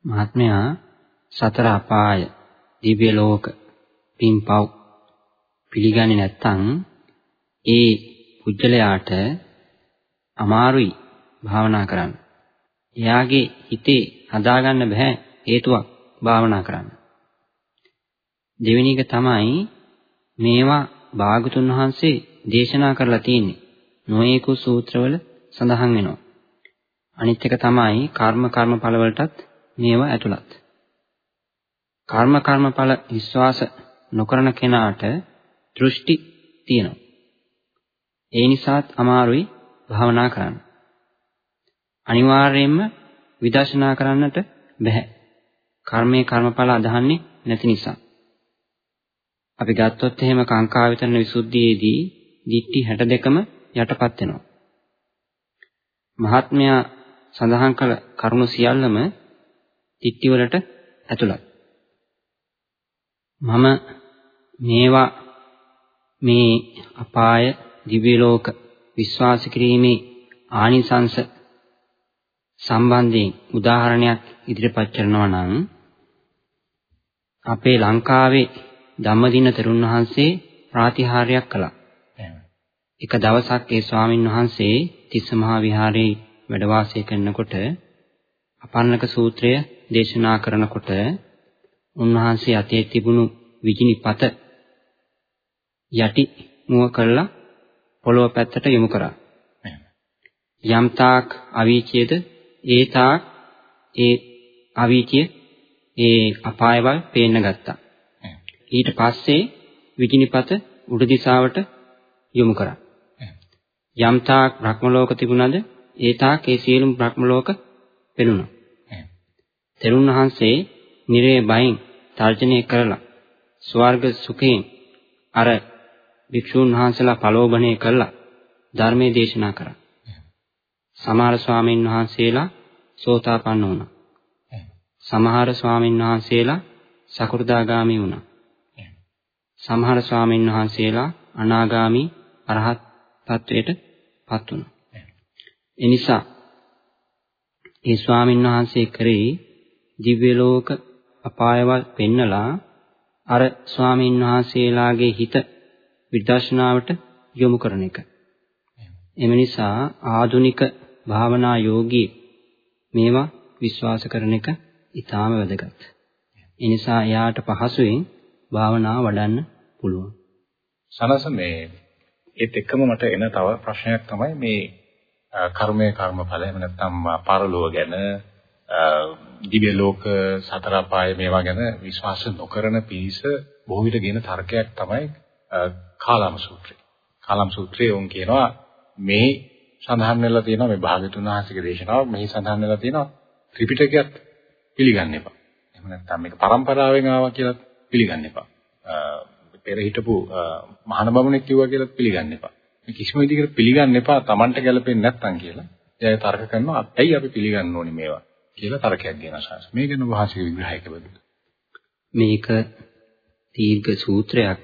මහත්මයා සතර අපාය දිව්‍ය ලෝක පින්පව් පිළිගන්නේ නැත්නම් ඒ පුජ්‍යලයාට අමාරුයි භාවනා කරන්න. එයාගේ හිතේ හදාගන්න බෑ හේතුවක් භාවනා කරන්න. දෙවෙනි එක තමයි මේවා භාගතුන් වහන්සේ දේශනා කරලා තියෙන්නේ. නොයෙකු සූත්‍රවල සඳහන් වෙනවා. අනිත් එක තමයි කර්ම කර්මඵල වලටත් මේවා ඇතුළත්. කර්ම කර්මඵල විශ්වාස නොකරන කෙනාට දෘෂ්ටි තියෙනවා. ඒ නිසාත් අමාරුයි භාවනා කරන්න. අනිවාර්යයෙන්ම විදර්ශනා කරන්නට බෑ. කර්මයේ කර්මඵල අදහන්නේ නැති නිසා. අපි ගත්තොත් එහෙම කාංකා විතරන විසුද්ධියේදී දිට්ඨි 62ම යටපත් වෙනවා. මහත්මයා සඳහන් කළ කරුණු සියල්ලම දිට්ඨි වලට ඇතුළත්. මම මේවා මේ අපාය දිව්‍ය ලෝක විශ්වාස කිරීමේ ආනිසංස සම්බන්ධයෙන් උදාහරණයක් ඉදිරිපත් කරනවා නම් අපේ ලංකාවේ ධම්මදින තෙරුන් වහන්සේ ප්‍රාතිහාර්යයක් කළා. එක දවසක් ඒ ස්වාමින් වහන්සේ තිස්ස මහා විහාරයේ වැඩ වාසය කරනකොට අපන්නක සූත්‍රය දේශනා කරනකොට උන්වහන්සේ අතේ තිබුණු විජිනිපත යටි මුව කළා පොළොව පැත්තට යොමු කරා. යම්තාක් අවීචයේද ඒ තාක් ඒ අවීචිය ඒ අපායවල් පේන්න ගත්තා. ඊට පස්සේ විජිනිපත උඩ දිශාවට යොමු කරා. යම්තාක් බ්‍රහ්ම ලෝක තිබුණද ඒ තාක් ඒ සියලුම බ්‍රහ්ම ලෝක පෙනුණා. තෙරුන් වහන්සේ නිරේ බයින් තර්ජනය කරලා ස්වර්ග සුඛයෙන් අර භික්ෂුන් වහන්සේලා ප්‍රලෝභණය කළා ධර්මයේ දේශනා කරා. සමහර ස්වාමීන් වහන්සේලා සෝතාපන්න වුණා. සමහර ස්වාමීන් වහන්සේලා සකෘදාගාමි වුණා. සමහර ස්වාමීන් වහන්සේලා අනාගාමි අරහත් තත්වයට පත් වුණා. එනිසා ඒ ස්වාමීන් වහන්සේ කරේ දිව්‍ය ලෝක අපායවල් පෙන්නලා අර ස්වාමීන් වහන්සේලාගේ හිත විදර්ශනාවට යොමු කරන එක. එම නිසා ආධුනික භාවනා යෝගී මේවා විශ්වාස කරන එක ඊටාම වැදගත්. ඒ නිසා එයාට පහසුවෙන් භාවනාව වඩන්න පුළුවන්. සනස මේ ඒත් එක්කම මට එන තව ප්‍රශ්නයක් තමයි මේ කර්මය කර්මඵල එහෙම නැත්නම් පරලෝක ගැන දිව්‍ය ලෝක සතර අපාය මේවා ගැන විශ්වාස නොකරන පිරිස බොහෝ විට ගෙන තර්කයක් තමයි කාලාම සූත්‍රය. කාලාම සූත්‍රයේ උන් කියනවා මේ සඳහන් වෙලා තියෙනවා මේ භාගතුන් වහන්සේගේ දේශනාව මෙහි සඳහන් වෙලා තියෙනවා ත්‍රිපිටකයත් පිළිගන්න එපා. එහෙම නැත්නම් මේක પરම්පරාවෙන් ආවා කියලා පිළිගන්න එපා. පෙර හිටපු මහාන බමුණෙක් කිව්වා කියලා පිළිගන්න එපා. මේ කිසිම විදිහකට පිළිගන්න එපා Tamanට ගැලපෙන්නේ නැත්නම් කියලා. එයා තර්ක කරනවා ඇයි අපි පිළිගන්න ඕනේ මේවා කියලා තර්කයක් දෙනවා සාස. මේක න වහන්සේගේ විග්‍රහයක බදුද. මේක දීර්ඝ සූත්‍රයක්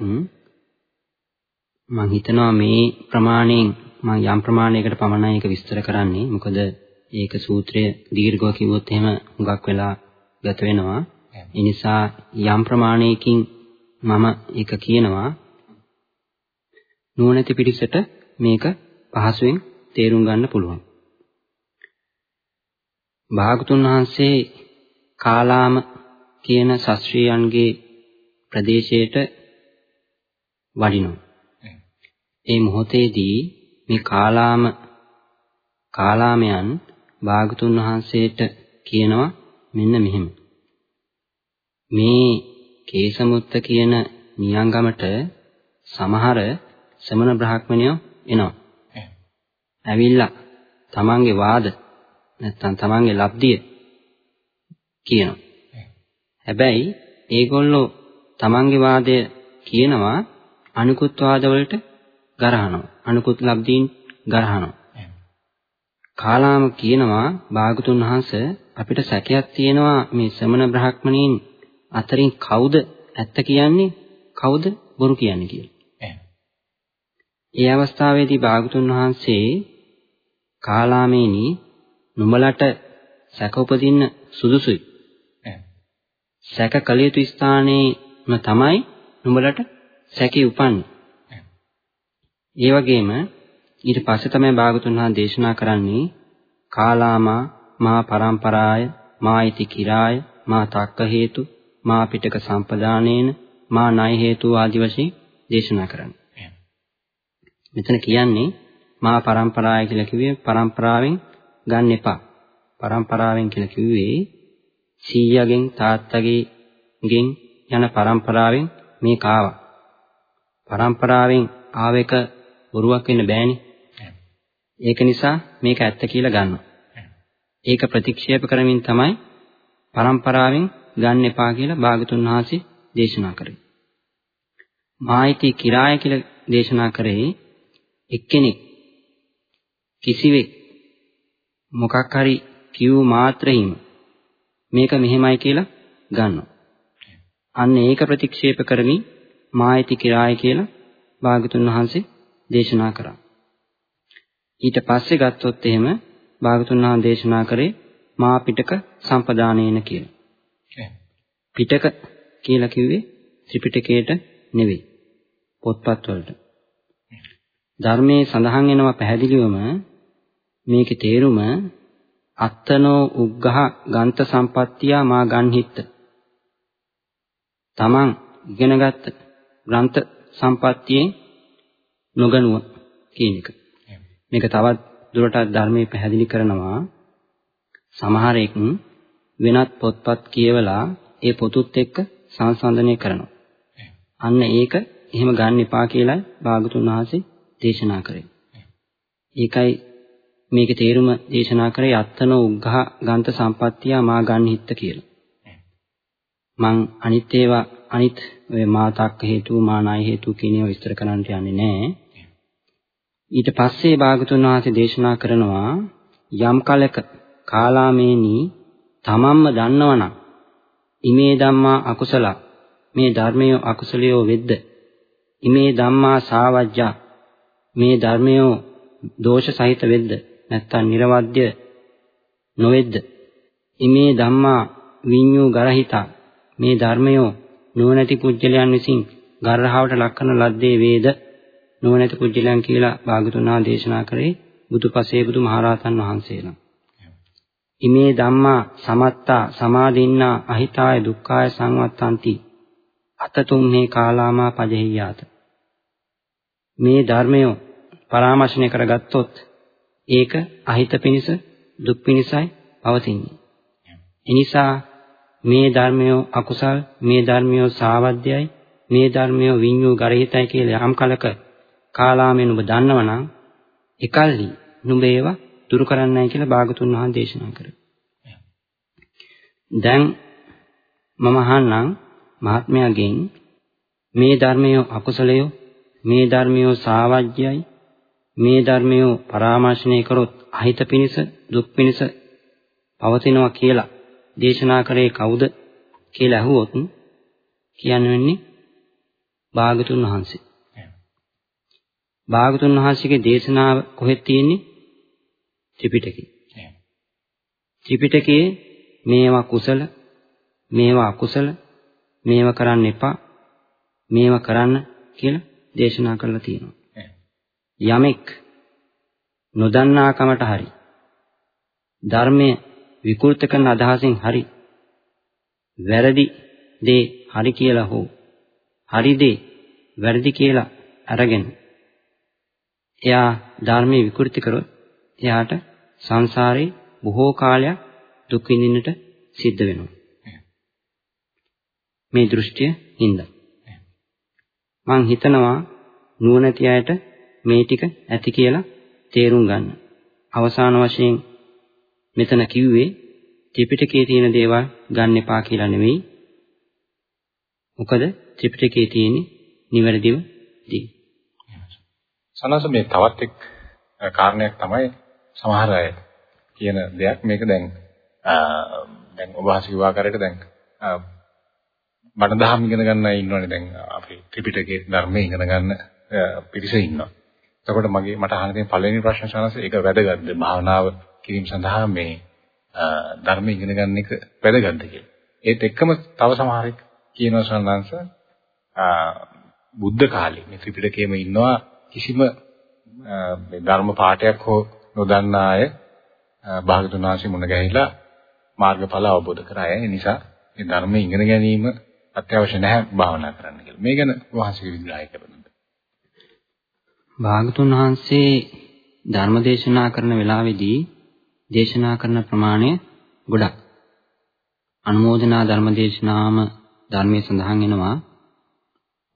මම හිතනවා මේ ප්‍රමාණයෙන් මම යම් ප්‍රමාණයකට පමණයි ඒක විස්තර කරන්නේ. මොකද ඒක සූත්‍රය දීර්ඝව කිව්වොත් එහෙම හුඟක් වෙලා ගත වෙනවා. ඒ නිසා යම් ප්‍රමාණයකින් මම ඒක කියනවා නුවණැති පිරිසට මේක පහසුවෙන් තේරුම් ගන්න පුළුවන්. භාගතුන් වහන්සේ කාලාම කියන ශාස්ත්‍රීයන්ගේ ප්‍රදේශයට වඩිනවා. ඒ මොහොතේදී මේ කාලාම කාලාමයන් භාගතුන් වහන්සේට කියනවා මෙන්න මෙහෙම. මේ කේසමුත්ත කියන නියංගමට සමහර සමන බ්‍රාහ්මණයෝ එනවා. ඇවිල්ලා තමන්ගේ වාද නැත්තම් තමන්ගේ ලබ්ධිය කියනවා. හැබැයි ඒගොල්ලෝ තමන්ගේ වාදය කියනවා අනිකුත් වාදවලට ගරහනවා. අනිකුත් ලබ්ධීන් ගරහනවා. කාලාම කියනවා භාගතුන් වහන්සේ අපිට සැකයක් තියෙනවා මේ සමන බ්‍රාහ්මණීන් අතරින් කවුද ඇත්ත කියන්නේ කවුද බොරු කියන්නේ කියලා. ඒ අවස්ථාවේදී භාගතුන් වහන්සේ කාලාමේනි නුඹලට සැක උපදින්න සුදුසුයි. සැක කළ යුතු ස්ථානයේම තමයි නුඹලට සැකේ උපන්නේ. ඒ වගේම ඊට පස්සේ තමයි භාගතුන් වහන්සේ දේශනා කරන්නේ කාලාමා මා පරම්පරාය මායිති කිරාය මා තක්ක හේතු මා පිටක සම්පදානේන මා ණය හේතු ආදි වශයෙන් දේශනා කරන්නේ. මෙතන කියන්නේ මා පරම්පරාය කියලා කිව්වේ පරම්පරාවෙන් ගන්න එපා. පරම්පරාවෙන් කියලා කිව්වේ සීයාගෙන් තාත්තගෙන් යන පරම්පරාවෙන් මේක ආවා. පරම්පරාවෙන් ආව එක බොරුවක් වෙන්න බෑනේ. ඒක නිසා මේක ඇත්ත කියලා ගන්නවා. ඒක ප්‍රතික්ෂේප කරමින් තමයි පරම්පරාවෙන් ගන්න එපා කියලා භාගතුන් වහන්සේ දේශනා කරේ. මායිති කිරාය කියලා දේශනා කරේ එක්කෙනෙක් කිසිවෙක් මොකක් හරි කිව් මාත්‍රෙහිම මේක මෙහෙමයි කියලා ගන්නවා. අන්න ඒක ප්‍රතික්ෂේප කරමින් මායිති කිරාය කියලා භාගතුන් වහන්සේ දේශනා කරා. ඊට පස්සේ ගත්තොත් එහෙම භාගතුන් වහන්සේ දේශනා කරේ මා පිටක සම්පදානේන කියලා. පිටක කියලා කිව්වේ ත්‍රිපිටකයට නෙවෙයි. පොත්පත් වලට. ධර්මයේ සඳහන් වෙනවා පැහැදිලිවම මේකේ තේරුම අත්තනෝ උග්ඝහ ගන්ත සම්පත්තියා මා ගන්හිත්ත. තමන් ඉගෙනගත්ත ග්‍රන්ථ සම්පත්තියෙන් නොගනුව කියන එක. මේක තවත් දුරටත් ධර්මයේ පැහැදිලි කරනවා සමහරෙක් වෙනත් පොත්පත් කියවලා ඒ පොතුත් එක්ක සංසන්දනය කරනවා. අන්න ඒක එහෙම ගන්න එපා කියලා භාගතුන් වහන්සේ දේශනා කරේ. ඒකයි මේකේ තේරුම දේශනා කරේ අත්තන උග්ඝහ ගන්ත සම්පත්තිය මා ගන්හිත්ත කියලා. මං අනිත් ඒවා අනිත් ඔය මාතක්ක හේතු මානාය හේතු කියන ඒවා විස්තර කරන්න යන්නේ නැහැ. ඊට පස්සේ භාගතුන් වහන්සේ දේශනා කරනවා යම් කලක කාලාමේනි තමන්ම දන්නවනම් ඉමේ ධම්මා අකුසල මේ ධර්මය අකුසලියෝ වෙද්ද? ඉමේ ධම්මා සාවජ්ජා මේ ධර්මය දෝෂ සහිත වෙද්ද? නැත්තම් නිර්වද්‍ය නොවෙද්ද? ඉමේ ධම්මා විඤ්ඤු ගරහිතා මේ ධර්මය නුවණැති පුජ්‍යලයන් විසින් ගර්හවට ලක් කරන ලද්දේ වේද? නුවණැති පුජ්‍යලයන් කියලා භාගතුනා දේශනා කරේ බුදුපසේ බුදු මහරහතන් වහන්සේලා ඉමේ ධම්මා සමත්තා සමාදින්නා අහිතාය දුක්ඛාය සංවත්තಂತಿ අතතුම් මේ කාලාමා පජහියාත. මේ ධර්මය පරාමර්ශණය කරගත්තොත් ඒක අහිත පිනිස දුක් පිනිසයි පවතින්නේ. එනිසා මේ ධර්මය අකුසල් මේ ධර්මය සාවද්‍යයි මේ ධර්මය විඤ්ඤු ගරහිතයි කියලා යම් කලක කාලාමෙන් ඔබ දන්නවනම් එකල්හි නුඹ ඒවා දුරු කරන්නයි කියලා භාගතුන් වහන්සේ දේශනා කරා. දැන් මම අහන්නම් මහත්මයාගෙන් මේ ධර්මය අකුසලය මේ ධර්මය සාවජ්‍යයි මේ ධර්මය පරාමර්ශණය කරොත් අහිත පිනිස දුක් පිනිස පවතිනවා කියලා දේශනා කරේ කවුද කියලා අහුවොත් කියන්න වෙන්නේ භාගතුන් වහන්සේ. භාගතුන් වහන්සේගේ දේශනාව කොහෙද තියෙන්නේ? ත්‍රිපිටකේ. ත්‍රිපිටකයේ මේවා කුසල, මේවා අකුසල, මේවා කරන්න එපා, මේවා කරන්න කියලා දේශනා කරලා තියෙනවා. යමෙක් නොදන්නාකමට හරි ධර්මයේ විකෘත කරන අදහසින් හරි වැරදි දේ හරි කියලා හෝ හරි දේ වැරදි කියලා අරගෙන එයා ධර්මයේ විකෘති කරොත් එයාට සංසාරේ බොහෝ කාලයක් දුක් විඳින්නට සිද්ධ වෙනවා. මේ දෘෂ්ටිය හින්දා. මං හිතනවා නුවණැති අයට මේ ටික ඇති කියලා තේරුම් ගන්න. අවසාන වශයෙන් මෙතන කිව්වේ ත්‍රිපිටකයේ තියෙන දේවල් ගන්න එපා කියලා නෙවෙයි. මොකද ත්‍රිපිටකයේ තියෙන්නේ නිවැරදිව දී. සනස මේ තවත් එක් කාරණයක් තමයි සමහර අය කියන දෙයක් මේක දැන් දැන් ඔබ හසිකුව ආකාරයට දැන් බණ දහම් ඉගෙන ගන්න අය ඉන්නවනේ දැන් අපි ත්‍රිපිටකයේ ධර්මයේ ඉගෙන ගන්න පිරිස ඉන්නවා. එතකොට මගේ මට අහන්න තියෙන පළවෙනි ප්‍රශ්න ශානස ඒක වැදගත්ද භාවනාව කිරීම සඳහා මේ ධර්ම ඉගෙන ගන්න එක වැදගත්ද කියලා. ඒත් එක්කම තව සමහරෙක් කියනවා ශානංශ බුද්ධ කාලේ මේ ත්‍රිපිටකයේම ඉන්නවා කිසිම මේ ධර්ම පාඨයක් හෝ නොදන්නා අය භාගතුන් වහන්සේ මුණ ගැහිලා මාර්ගඵල අවබෝධ කර අය. ඒ නිසා මේ ධර්මයේ ඉගෙන ගැනීම අත්‍යවශ්‍ය නැහැ භාවනා කරන්න කියලා. මේ ගැන වහන්සේගේ විග්‍රහය කරන්න. භාගතුන් වහන්සේ ධර්ම දේශනා කරන වෙලාවේදී දේශනා කරන ප්‍රමාණය ගොඩක්. අනුමෝදනා ධර්ම දේශනාම ධර්මයේ සඳහන් වෙනවා.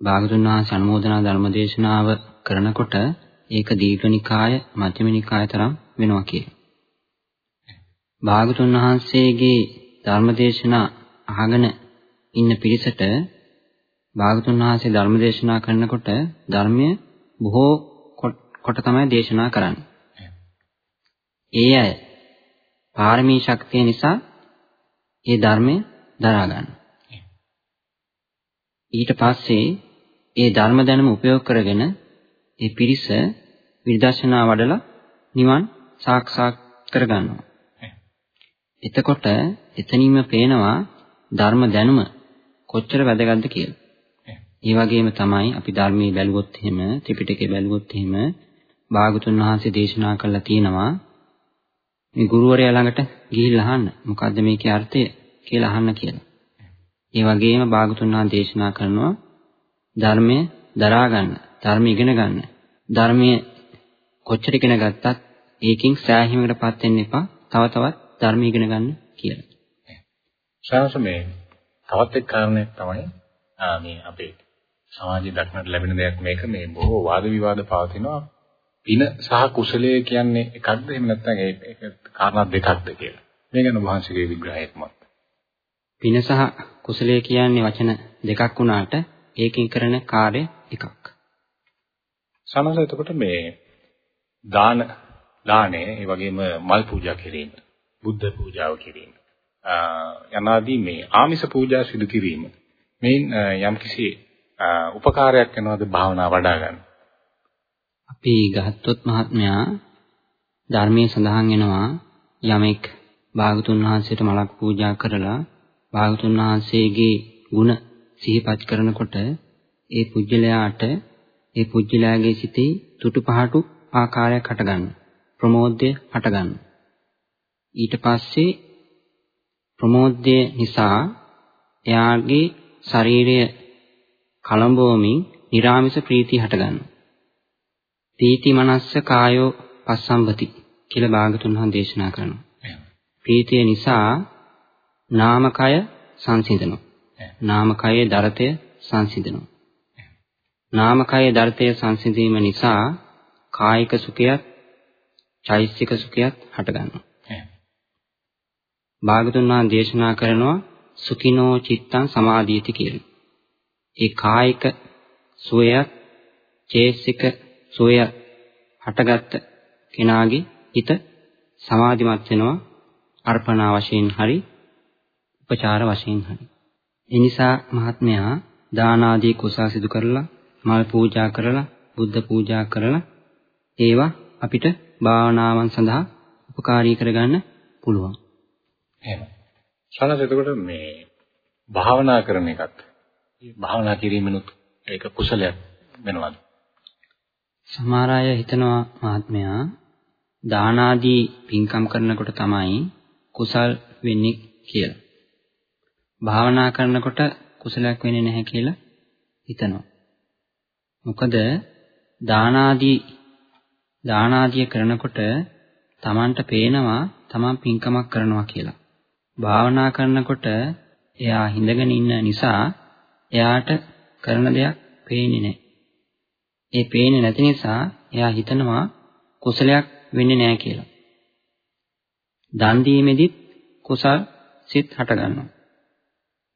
භාගතුන් වහන්සේ අනුමෝදනා ධර්ම දේශනාව කරනකොට ඒක දීඝනිකාය මධ්‍යමනිකාය තරම් වෙනවා කියලා. භාගතුන් වහන්සේගේ ධර්මදේශනා අහගෙන ඉන්න පිරිසට භාගතුන් වහන්සේ ධර්මදේශනා කරනකොට ධර්මය බොහෝ කොට තමයි දේශනා කරන්නේ. ඒ අය පාරමී ශක්තිය නිසා ඒ ධර්මය දරා ගන්න. ඊට පස්සේ ඒ ධර්ම දැනුම උපයෝග කරගෙන ඒ පිරිස විදර්ශනා වඩලා නිවන් සාක්ෂාත් කරගන්නවා. එතකොට එතනින්ම පේනවා ධර්ම දැනුම කොච්චර වැදගත්ද කියලා. ඒ වගේම තමයි අපි ධර්මයේ බැලුවොත් එහෙම ත්‍රිපිටකේ බැලුවොත් එහෙම භාගතුන් වහන්සේ දේශනා කළා තියෙනවා මේ ගුරුවරයා ළඟට ගිහිල්ලා අහන්න මොකද්ද මේකේ අර්ථය කියලා අහන්න කියලා. ඒ වගේම භාගතුන් වහන්සේ දේශනා කරනවා ධර්මය දරා ගන්න, ධර්ම ඉගෙන ගන්න. ධර්මයේ කොච්චර ඉගෙන ගත්තත් ඒකෙන් සෑහීමකටපත් වෙන්න එපා. තව තවත් ධර්ම ඉගෙන ගන්න කියලා. ශාස්ත්‍ර මේ තවත් එක් කාරණයක් තමයි මේ අපේ සමාජයේ දක්නට ලැබෙන දෙයක් මේක මේ බොහෝ වාද විවාද පවතිනවා පින සහ කුසලය කියන්නේ එකක්ද එහෙම නැත්නම් ඒක කාරණා දෙකක්ද කියලා. මේ ගැන වහන්සේගේ විග්‍රහයක් මොකක්ද? පින සහ කුසලය කියන්නේ වචන දෙකක් වුණාට ඒකෙන් කරන කාර්ය එකක්. සමහර එතකොට මේ දාන දාණය ඒ වගේම මල් පූජා කිරීම බුද්ධ පූජාව කිරීම යනාදී මේ ආමිෂ පූජා සිදු කිරීම මේන් යම්කිසි උපකාරයක් වෙනවද භාවනා වඩා ගන්න. අපි ගහත්තොත් මහත්මයා ධර්මයේ සඳහන් වෙනවා යමෙක් භාගතුන් වහන්සේට මලක් පූජා කරලා භාගතුන් වහන්සේගේ ගුණ සිහිපත් කරනකොට ඒ පුජ්‍යලයාට ඒ පුජ්‍යලාගේ සිතේ තුටු පහටු ආකාරයක් හටගන්නවා. ප්‍රමෝදය හටගන්නවා. ඊට පස්සේ ප්‍රමෝදය නිසා එයාගේ ශරීරය කලඹවමින් ඊරාමිස ප්‍රීතිය හටගන්නවා. ප්‍රීති මනස්ස කායෝ පස්සම්පති කියලා භාගතුන් වහන්සේ දේශනා කරනවා. ප්‍රීතිය නිසා නාමකය සංසිඳනවා. නාමකයේ දරතය සංසිඳනවා. නාමකයේ දරතය සංසිඳීම නිසා කායික සුඛයත් චෛසික සුඛයත් හටගන්නවා. භාගතුන් වහන්සේ දේශනා කරනවා සුඛිනෝ චිත්තං සමාධියති කියලා. ඒ කායික සුවයත් චේසික සුවයත් හටගත්ත කෙනාගේ හිත සමාධිමත් වෙනවා අර්පණා වශයෙන් හරි උපචාර වශයෙන් හරි. ඒ නිසා මහත්මයා දාන ආදී කුසල් සිදු කරලා මල් පූජා කරලා බුද්ධ පූජා කරලා ඒවා අපිට භාවනාවන් සඳහා උපකාරී කරගන්න පුළුවන්. එහෙම. සනස එතකොට මේ භාවනා කරන එකත් භාවනා කිරීමනොත් ඒක කුසලයක් වෙනවද? සමහර අය හිතනවා මහත්මයා දාන ආදී පින්කම් කරනකොට තමයි කුසල් වෙන්නේ කියලා. භාවනා කරනකොට කුසලයක් වෙන්නේ නැහැ කියලා හිතනවා. මොකද දාන ආදී දාන ආදිය කරනකොට Tamanට පේනවා Taman පින්කමක් කරනවා කියලා. භාවනා කරනකොට එයා හිඳගෙන ඉන්න නිසා එයාට කරන දෙයක් පේන්නේ නැහැ. ඒ පේන්නේ නැති නිසා එයා හිතනවා කුසලයක් වෙන්නේ නැහැ කියලා. දන් දීමේදීත් කුසල් සිත් හට ගන්නවා.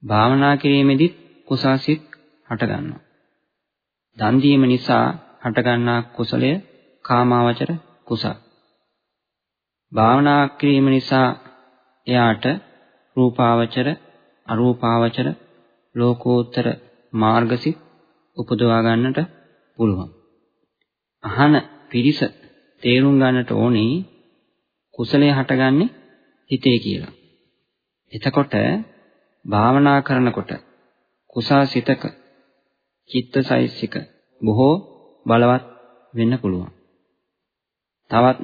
භාවනා කිරීමේදීත් කුසල් සිත් හට ගන්නවා. දන් දීම නිසා හටගන්නා කුසලය කාමාවචර කුසල. භාවනා කිරීම නිසා එයාට රූපාවචර අරූපාවචර ලෝකෝත්තර මාර්ගසිත උපදවා ගන්නට පුළුවන්. අහන පිරිස තේරුම් ගන්නට ඕනේ කුසලයේ හටගන්නේ හිතේ කියලා. එතකොට භාවනා කරනකොට කුසාසිතක චිත්තසයිසික බොහෝ බලවත් වෙන්න පුළුවන්. තවත්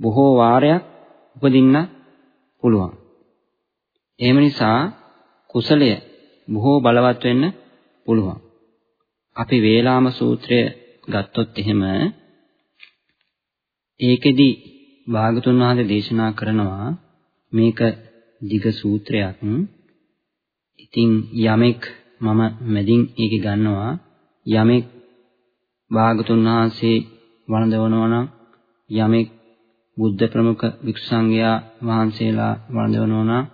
බොහෝ වාරයක් උපදින්න පුළුවන්. එහෙම නිසා කුසලය බොහෝ බලවත් වෙන්න පුළුවන්. අපි වේලාම සූත්‍රය ගත්තොත් එහෙම ඒකෙදි භාගතුන් වහන්සේ දේශනා කරනවා මේක දිග සූත්‍රයක්. ඉතින් යමෙක් මම මැදින් ඒකේ ගන්නවා. යමෙක් භාගතුන් වහන්සේ වළඳවනවා නම් යමෙක් බුද්ධ ප්‍රමුඛ වික්ෂු සංඝයා වහන්සේලා වළඳවනවා නම්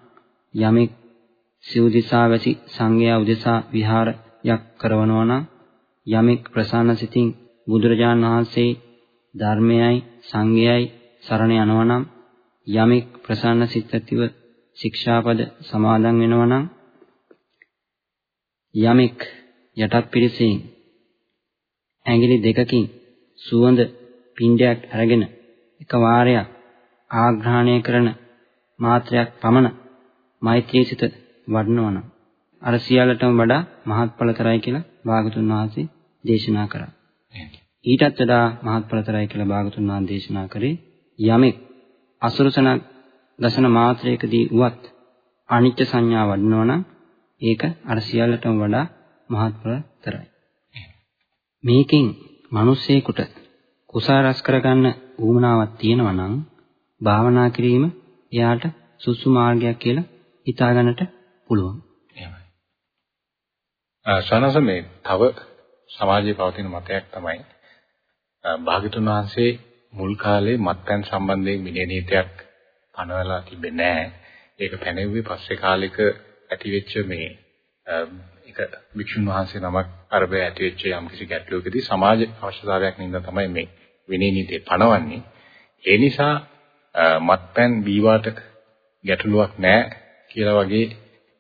යමෙක් සිව් දිසා වැසි සංඝයා උදෙසා විහාරයක් කරවනවා නම් යමෙක් ප්‍රසන්න සිතින් බුදුරජාණන් වහන්සේ ධර්මයයි සංඝයයි සරණ යනවා නම් යමෙක් ප්‍රසන්න සිත ඇතිව ශික්ෂාපද සමාදන් වෙනවා නම් යමෙක් යටත් පිරිසෙන් ඇඟිලි දෙකකින් සුවඳ පින්ඩයක් අරගෙන එක වාරයක් ආග්‍රහණය කරන මාත්‍රයක් පමණ මෛත්‍රී සිත වඩනවනම් අර සියල්ලටම වඩා මහත්ඵලතරයි කියලා භාගතුන් වහන්සේ දේශනා කරා. ඊටත් වඩා මහත්ඵලතරයි කියලා භාගතුන් වහන්සේ දේශනා කරේ යමෙක් අසුරසනක් දසන මාත්‍රයකදී උවත් අනිත්‍ය සංඥා වඩනවනම් ඒක අර සියල්ලටම වඩා මහත්ඵලතරයි. මේකෙන් මිනිස්සෙකුට කුසල රැස් කරගන්න ඌමනාවක් තියෙනවා නම් භාවනා කිරීම එයාට සුසු මාර්ගයක් කියලා හිතා ගන්නට පුළුවන්. එහෙමයි. සනස මේ තව සමාජයේ පවතින මතයක් තමයි භාගතුන් වහන්සේ මුල් කාලේ මත්පැන් සම්බන්ධයෙන් විනය නීතියක් පනවලා තිබෙන්නේ නැහැ. ඒක පැනෙව්වේ පස්සේ කාලෙක ඇතිවෙච්ච මේ එක වික්ෂුන් වහන්සේ නමක් අරබය ඇතිවෙච්ච යම්කිසි ගැටලුවකදී සමාජ අවශ්‍යතාවයක් නින්දා තමයි මේ විනය නීතිය පනවන්නේ. ඒ නිසා මත්පැන් බීවාට ගැටලුවක් නැහැ කියලා වගේ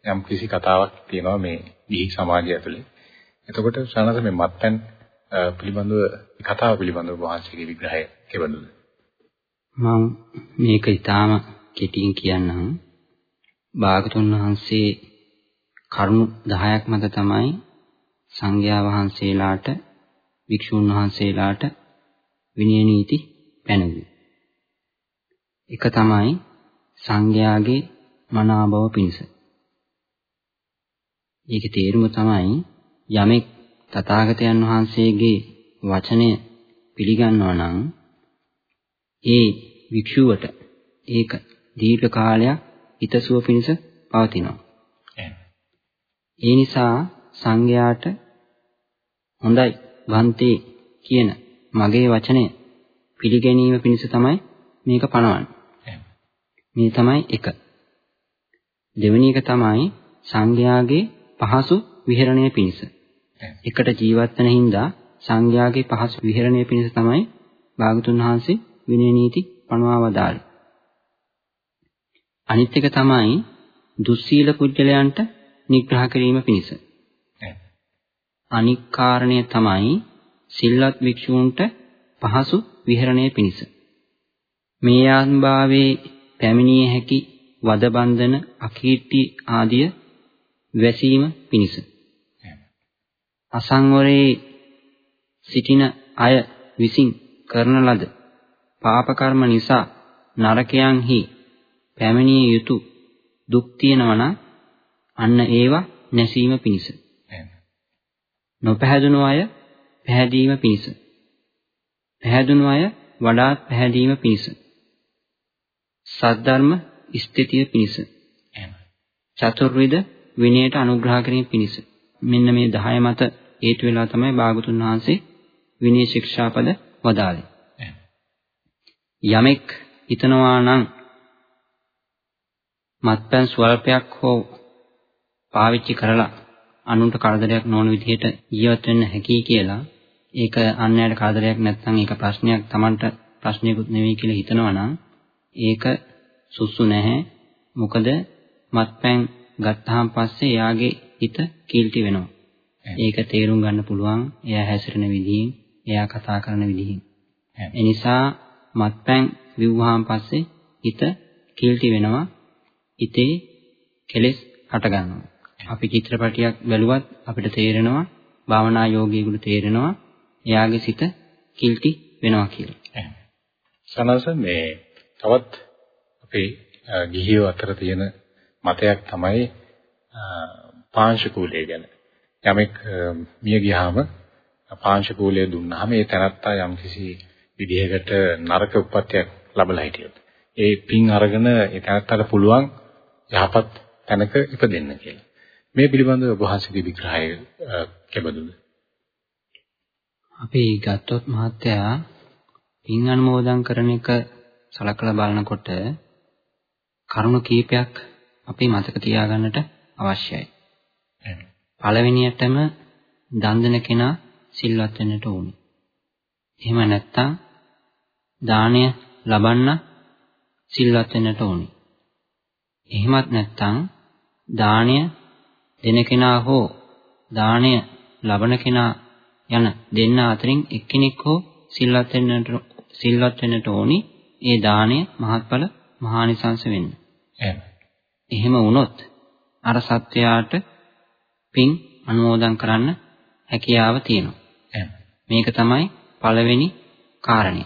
යම්කිසි කතාවක් තියෙනවා මේ ගිහි සමාජය ඇතුලේ. එතකොට සනස මේ මත්පැන් පිළිබඳව කතාව පිළිබඳව වහන්සේගේ විග්‍රහය කෙබඳුද? මම මේක ඊටාම කෙටියෙන් කියන්නම්. භාගතුන් වහන්සේ කරුණු 10ක් මත තමයි සංඝයා වහන්සේලාට වික්ෂුන් වහන්සේලාට විනය නීති පැනවුවේ. එක තමයි සංඝයාගේ මනා බව පිණිස. ඒකේ තේරුම තමයි යමෙක් තථාගතයන් වහන්සේගේ වචනය පිළිගන්නවා නම් ඒ වික්ෂුවට ඒක දීර්ඝ කාලයක් හිතසුව පිණිස පවතිනවා. ඒ නිසා සංඝයාට හොඳයි වන්තේ කියන මගේ වචනය පිළිගැනීම පිණිස තමයි මේක පනවන්නේ. මේ තමයි එක. දෙවෙනි එක තමයි සංඝයාගේ පහසු විහරණය පිණිස. එකට ජීවත් වෙන හින්දා සංඝයාගේ පහසු විහරණය පිණිස තමයි භාගතුන් වහන්සේ විනය නීති පනවා වදාළේ. අනිත් එක තමයි දුස්සීල පුජ්‍යලයන්ට නිග්‍රහ කිරීම පිණිස. අනික් කාරණය තමයි සිල්වත් භික්ෂූන්ට පහසු විහරණය පිණිස. මේ ආත්මභාවයේ පැමිණිය හැකි වද බන්ධන අකීර්ති ආදිය වැසීම පිණිස. අසංවරේ සිටින අය විසින් කරන ලද පාප කර්ම නිසා නරකයන්හි පැමිණිය යුතු දුක් තියෙනවා අන්න ඒවා නැසීම පිණිස. නොපැහැදුණු අය පැහැදීම පිණිස. පැහැදුණු අය වඩාත් පැහැදීම පිණිස. සද්ධර්ම ස්ථිතිය පිණිස. චතුර්විධ විනයට අනුග්‍රහ කිරීම පිණිස. මෙන්න මේ 10 මත හේතු වෙලා තමයි භාගතුන් වහන්සේ විනය ශික්ෂාපද වදාළේ. යමෙක් හිතනවා නම් මත්පැන් ස්වල්පයක් හෝ පාවිච්චි කරලා අනුන්ට කරදරයක් නොවන විදිහට ජීවත් වෙන්න හැකියි කියලා. ඒක අන්‍යයට කරදරයක් නැත්නම් ඒක ප්‍රශ්නයක් Tamanට ප්‍රශ්නයකුත් නෙවෙයි කියලා හිතනවා නම් ඒක සුසු නැහැ. මොකද මත්පැන් ගත්තාන් පස්සේ එයාගේ හිත කීල්ටි වෙනවා. ඒක තේරුම් ගන්න පුළුවන් එයා හැසිරෙන විදිහින් එයා කතා කරන විදිහින්. ඒ නිසා මත්පැන් විව්වහාන් පස්සේ හිත කීල්ටි වෙනවා හිතේ කෙලෙස් හට ගන්නවා. අපි චිත්‍රපටියක් බැලුවත් අපිට තේරෙනවා භාවනා යෝගීෙකුට තේරෙනවා එයාගේ සිත කිල්ටි වෙනවා කියලා. සනස මේ තවත් අපේ ගිහියෝ අතර තියෙන මතයක් තමයි පාංශකූලය ගැන. යමෙක් මිය ගියාම පාංශකූලය දුන්නාම ඒ තැනත්තා යම්කිසි විදිහකට නරක උප්පත්තියක් ලැබලා හිටියොත් ඒ පින් අරගෙන ඒ තැනත්තාට පුළුවන් යහපත් තැනක ඉපදෙන්න කියලා. මේ පිළිබඳව ඔබ වහන්සේගේ විග්‍රහය කෙබඳුද? අපි ගත්තොත් මහත්තයා පින් අනුමෝදන් කරන එක සලකලා බලනකොට කරුණු කීපයක් අපි මතක තියාගන්නට අවශ්‍යයි. පළවෙනියටම දන් දෙන කෙනා සිල්වත් වෙන්නට ඕනේ. එහෙම නැත්නම් දාණය ලබන්න සිල්වත් වෙන්නට ඕනේ. එහෙමත් නැත්නම් දාණය දෙන කෙනා හෝ දාණය ලබන කෙනා යන දෙන්න අතරින් එක්කෙනෙක් හෝ සිල්වත් වෙන්නට සිල්වත් වෙන්නට ඕනි ඒ දාණය මහත්ඵල මහානිසංස වෙන්න. එහෙම වුණොත් අර සත්වයාට පින් අනුමෝදන් කරන්න හැකියාව තියෙනවා. මේක තමයි පළවෙනි කාරණය.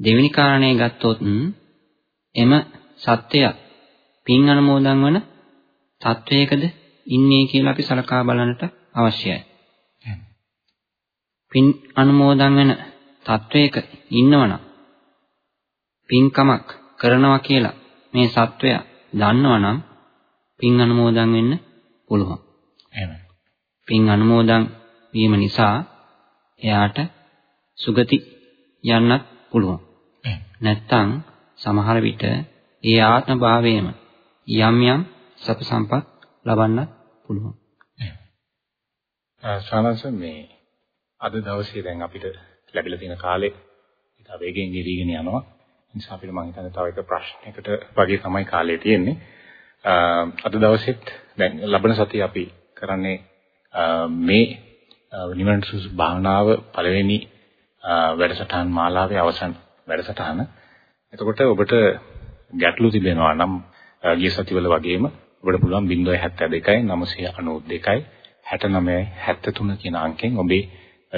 දෙවෙනි කාරණය ගත්තොත් එම සත්‍යය පින් අනුමෝදන් වන තත්වයකද ඉන්නේ කියලා අපි සලකා බලන්නට අවශ්‍යයි. පින් අනුමෝදන් වෙන තත්වයක ඉන්නවනම් පින්කමක් කරනවා කියලා මේ සත්වයා දන්නවනම් පින් අනුමෝදන් වෙන්න පුළුවන්. එහෙමයි. පින් අනුමෝදන් වීම නිසා එයාට සුගති යන්නත් පුළුවන්. නැත්තම් සමහර විට ඒ ආත්ම භාවයේම යම් යම් සප සම්පත් ලබන්නත් පුළුවන්. සානස මේ අද දවසේ දැන් අපිට ලැබිලා තියෙන කාලේ ඉතා වේගෙන් ගෙවිගෙන යනවා. නිසා අපිට මම හිතන්නේ තව එක ප්‍රශ්නයකට වගේ තමයි කාලය තියෙන්නේ. අද දවසෙත් දැන් ලබන සතිය අපි කරන්නේ මේ නිවන සුසු භාවනාව පළවෙනි වැඩසටහන් මාලාවේ අවසන් වැඩසටහන. එතකොට ඔබට ගැටලු තිබෙනවා නම් ගිය සතිවල වගේම ඔබට පුළුවන් 072යි 992යි 69යි 73 කියන අංකෙන් ඔබේ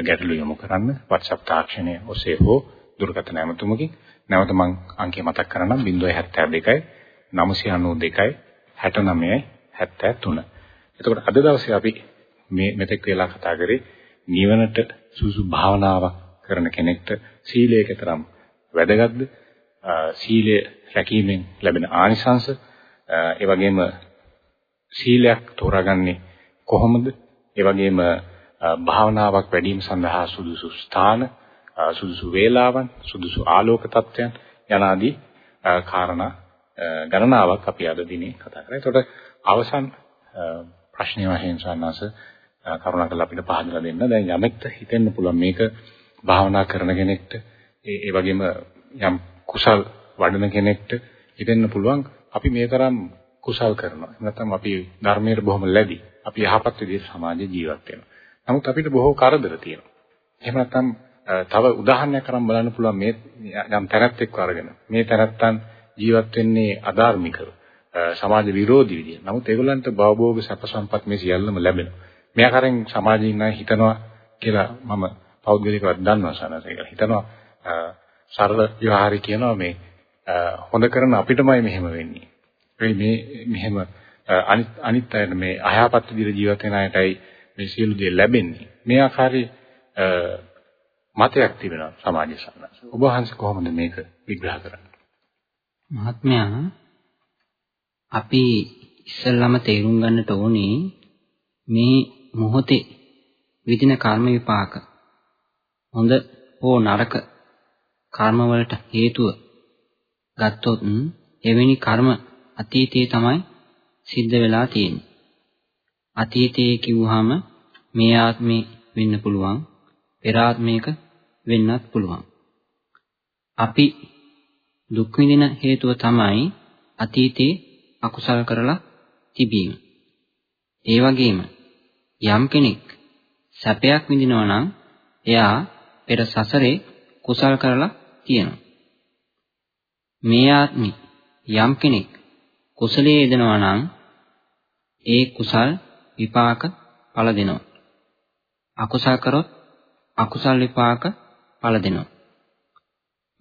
ගැටලු යොමු කරන්න WhatsApp තාක්ෂණය ඔස්සේ හෝ දුරකථන ඇමතුමකින් නැවත මම අංකය මතක් කරනම් 072යි 992යි 69යි 73. එතකොට අද දවසේ අපි මේ මෙතෙක් වෙලා කතා කරේ නිවනට සුසු භාවනාවක් කරන කෙනෙක්ට සීලයක තරම් වැදගත්ද? සීලය රැකීමෙන් ලැබෙන ආනිසංස ඒ වගේම සීලයක් තෝරාගන්නේ කොහොමද? ඒ වගේම භාවනාවක් වැඩිම සඳහා සුදුසු ස්ථාන, සුදුසු වේලාවන්, සුදුසු ආලෝක තත්ත්වයන් යනාදී කාරණා ගණනාවක් අපි අද දිනේ කතා කරා. ඒතකොට අවසන් ප්‍රශ්නේ වශයෙන් සාන්නස කරුණාකරලා අපිට පහදලා දෙන්න. දැන් යමෙක්ට හිතෙන්න පුළුවන් මේක භාවනා කරන කෙනෙක්ට ඒ වගේම යම් කුසල් වඩන කෙනෙක්ට හිතෙන්න පුළුවන් අපි මේ තරම් කුසල් කරනවා. නැත්නම් අපි ධර්මයේ බොහොම ලැබි. අපි යහපත් විදිහට සමාජයේ ජීවත් වෙනවා. නමුත් අපිට බොහෝ කරදර තියෙනවා. එහෙම නැත්නම් තව උදාහරණයක් අරන් බලන්න පුළුවන් මේ යම් තැනැත්තෙක්ව අරගෙන මේ තැනැත්තන් ජීවත් වෙන්නේ අධාර්මිකව සමාජ විරෝධී විදියට. නමුත් ඒගොල්ලන්ට භවභෝග සැප සම්පත් මේ සියල්ලම ලැබෙනවා. මේ ආකාරයෙන් සමාජයේ ඉන්න හිතනවා කියලා මම පෞද්ගලිකව දන්නවා සනස කියලා. හිතනවා සරල විවහාරي කියනවා මේ හොඳ කරන අපිටමයි මෙහෙම වෙන්නේ. ඒ මේ මෙහෙම අනිත් අනිත් අයට මේ අයහපත් විදිහට ජීවත් වෙන අයටයි මේ සියලු දේ ලැබෙන්නේ. මේ ආකාරයේ මතයක් තිබෙනවා සමාජ සම්මත. ඔබ වහන්සේ කොහොමද මේක විග්‍රහ කරන්නේ? මහත්මයා අපි ඉස්සෙල්ලාම තේරුම් ගන්නට ඕනේ මේ මොහොතේ විදින කර්ම විපාක හොඳ හෝ නරක කර්ම වලට හේතුව ගත්තොත් එවැනි කර්ම අතීතයේ තමයි සිද්ධ වෙලා තියෙන්නේ. අතීතයේ කිව්වහම මේ ආත්මේ වෙන්න පුළුවන්, පෙර ආත්මයක වෙන්නත් පුළුවන්. අපි දුක් විඳින හේතුව තමයි අතීතේ අකුසල් කරලා තිබීම. ඒ වගේම යම් කෙනෙක් සැපයක් විඳිනවා නම් එයා පෙර සසරේ කුසල් කරලා තියෙනවා. මේ ආත්මි යම් කෙනෙක් කුසලයේ යෙදෙනවා නම් ඒ කුසල් විපාක ඵල දෙනවා. අකුසල් කරොත් අකුසල් විපාක ඵල දෙනවා.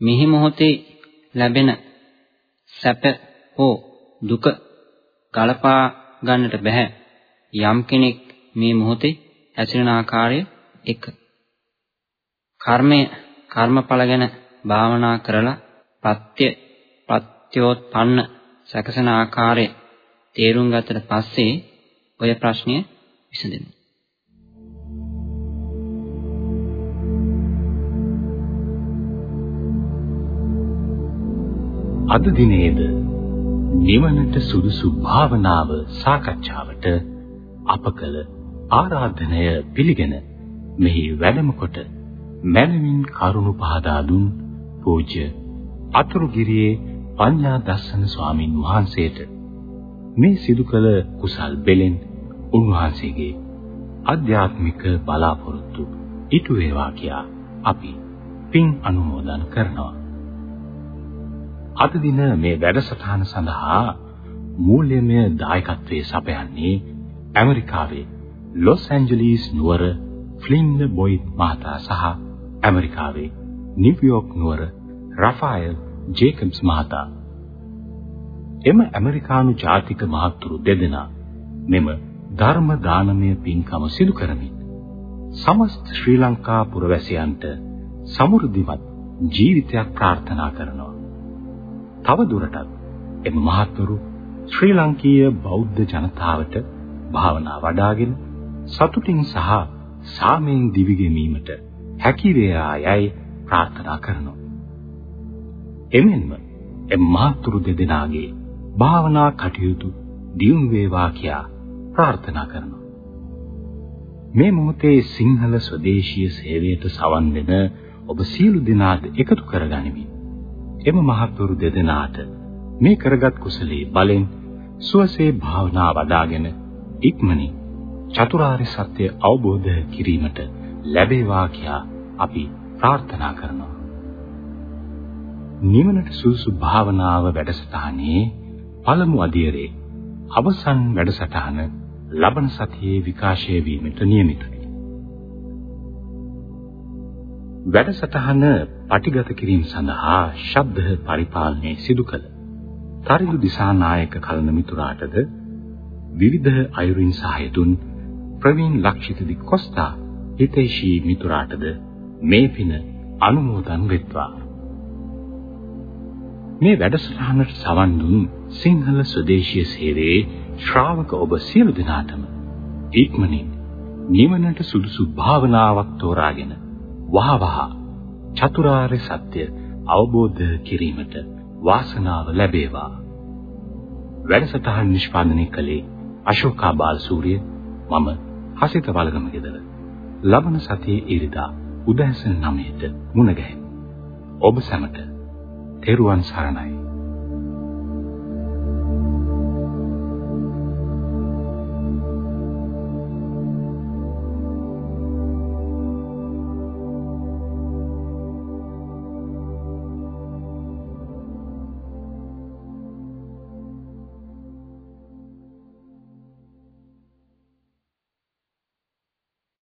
මෙහි මොහොතේ ලැබෙන සැප හෝ දුක ගලපා ගන්නට බෑ යම් කෙනෙක් මේ මොහොතේ හැසිරෙන ආකාරය එක කර්මය කර්මඵල ගැන භාවනා කරලා පත්‍ය පත්‍යෝත්පන්න සැකසන ආකාරය තේරුම් ගත්තට පස්සේ ඔය ප්‍රශ්නය විසඳෙනවා. අද දිනේද නිවනට සුදුසු භාවනාව සාකච්ඡාවට අප කළ ආරාධනය පිළිගෙන මෙහි වැඩම කොට මනමින් කරුණු පහදා දුන් පූජ්‍ය අතුරුගිරියේ පඤ්ඤා දස්සන ස්වාමින් වහන්සේට මේ සිදු කළ කුසල් බෙලෙන් උන්වහන්සේගේ අධ්‍යාත්මික බලාපොරොත්තු ඉටු වේවා කියා අපි පින් අනුමෝදන් කරනවා. අද දින මේ වැඩසටහන සඳහා මූල්‍යමය දායකත්වයේ සපයන්නේ ඇමරිකාවේ ලොස් ඇන්ජලිස් නුවර ෆ්ලින්ඩ් බොයිඩ් මහතා සහ ඇමරිකාවේ නිව්යෝක් නුවර රෆායල් ජේකබ්ස් මහතා එම ඇමරිකානු ජාතික මහත්තුරු දෙදෙනා මෙම ධර්ම දානමය පින්කම සිදු කරමින් සමස්ත ශ්‍රී ලංකා පුරවැසියන්ට සමෘද්ධිමත් ජීවිතයක් ප්‍රාර්ථනා කරනවා තව දුරටත් එම මහත්වරු ශ්‍රී ලාංකීය බෞද්ධ ජනතාවට භාවනා වඩාගෙන සතුටින් සහ සාමයෙන් දිවි ගෙමීමට හැකි වේයායයි ප්‍රාර්ථනා කරනවා. එමෙන්ම එම් මහතුරු දෙදෙනාගේ භාවනා කටයුතු දියුණු වේවා කියා ප්‍රාර්ථනා කරනවා. මේ මොහොතේ සිංහල ස්වදේශීය සේවයට සවන් දෙන ඔබ සියලු දෙනාට එකතු කරගනිමින් එම මහත්වරු දෙදෙනාට මේ කරගත් කුසලයේ බලෙන් සුවසේ භාවනා වඩාගෙන ඉක්මනින් චතුරාර්ය සත්‍ය අවබෝධ කිරීමට ලැබේවා කියා අපි ප්‍රාර්ථනා කරනවා. නිවනට සුසු භාවනාව වැඩසටහනේ පළමු අදියරේ අවසන් වැඩසටහන ලබන සතියේ විකාශය වීමට නියමිතයි. වැඩසටහන පටිගත කිරීම සඳහා ශබ්ද පරිපාලනය සිදු කළ තරිදු දිසානායක කලන මිතුරාටද විවිධ අයුරින් සහාය දුන් ප්‍රවීණ ලක්ෂිත දි කොස්තා හිතේශී මිතුරාටද මේ පින අනුමෝදන් වෙත්වා මේ වැඩසටහනට සවන් දුන් සිංහල ස්වදේශීය සේවයේ ශ්‍රාවක ඔබ සියලු දෙනාටම ඉක්මනින් නිවනට සුදුසු භාවනාවක් තෝරාගෙන වහවහ චතුරාර්ය සත්‍ය අවබෝධ කිරීමට වාසනාව ලැබේවා. වැඩසටහන් නිෂ්පාදනය කළේ අශෝකා බාලසූරිය මම හසිත වලගම ගෙදර. ලබන සතියේ ඉරිදා උදෑසන 9ට මුණ ගැහෙමු. ඔබ සැමට තෙරුවන් සරණයි.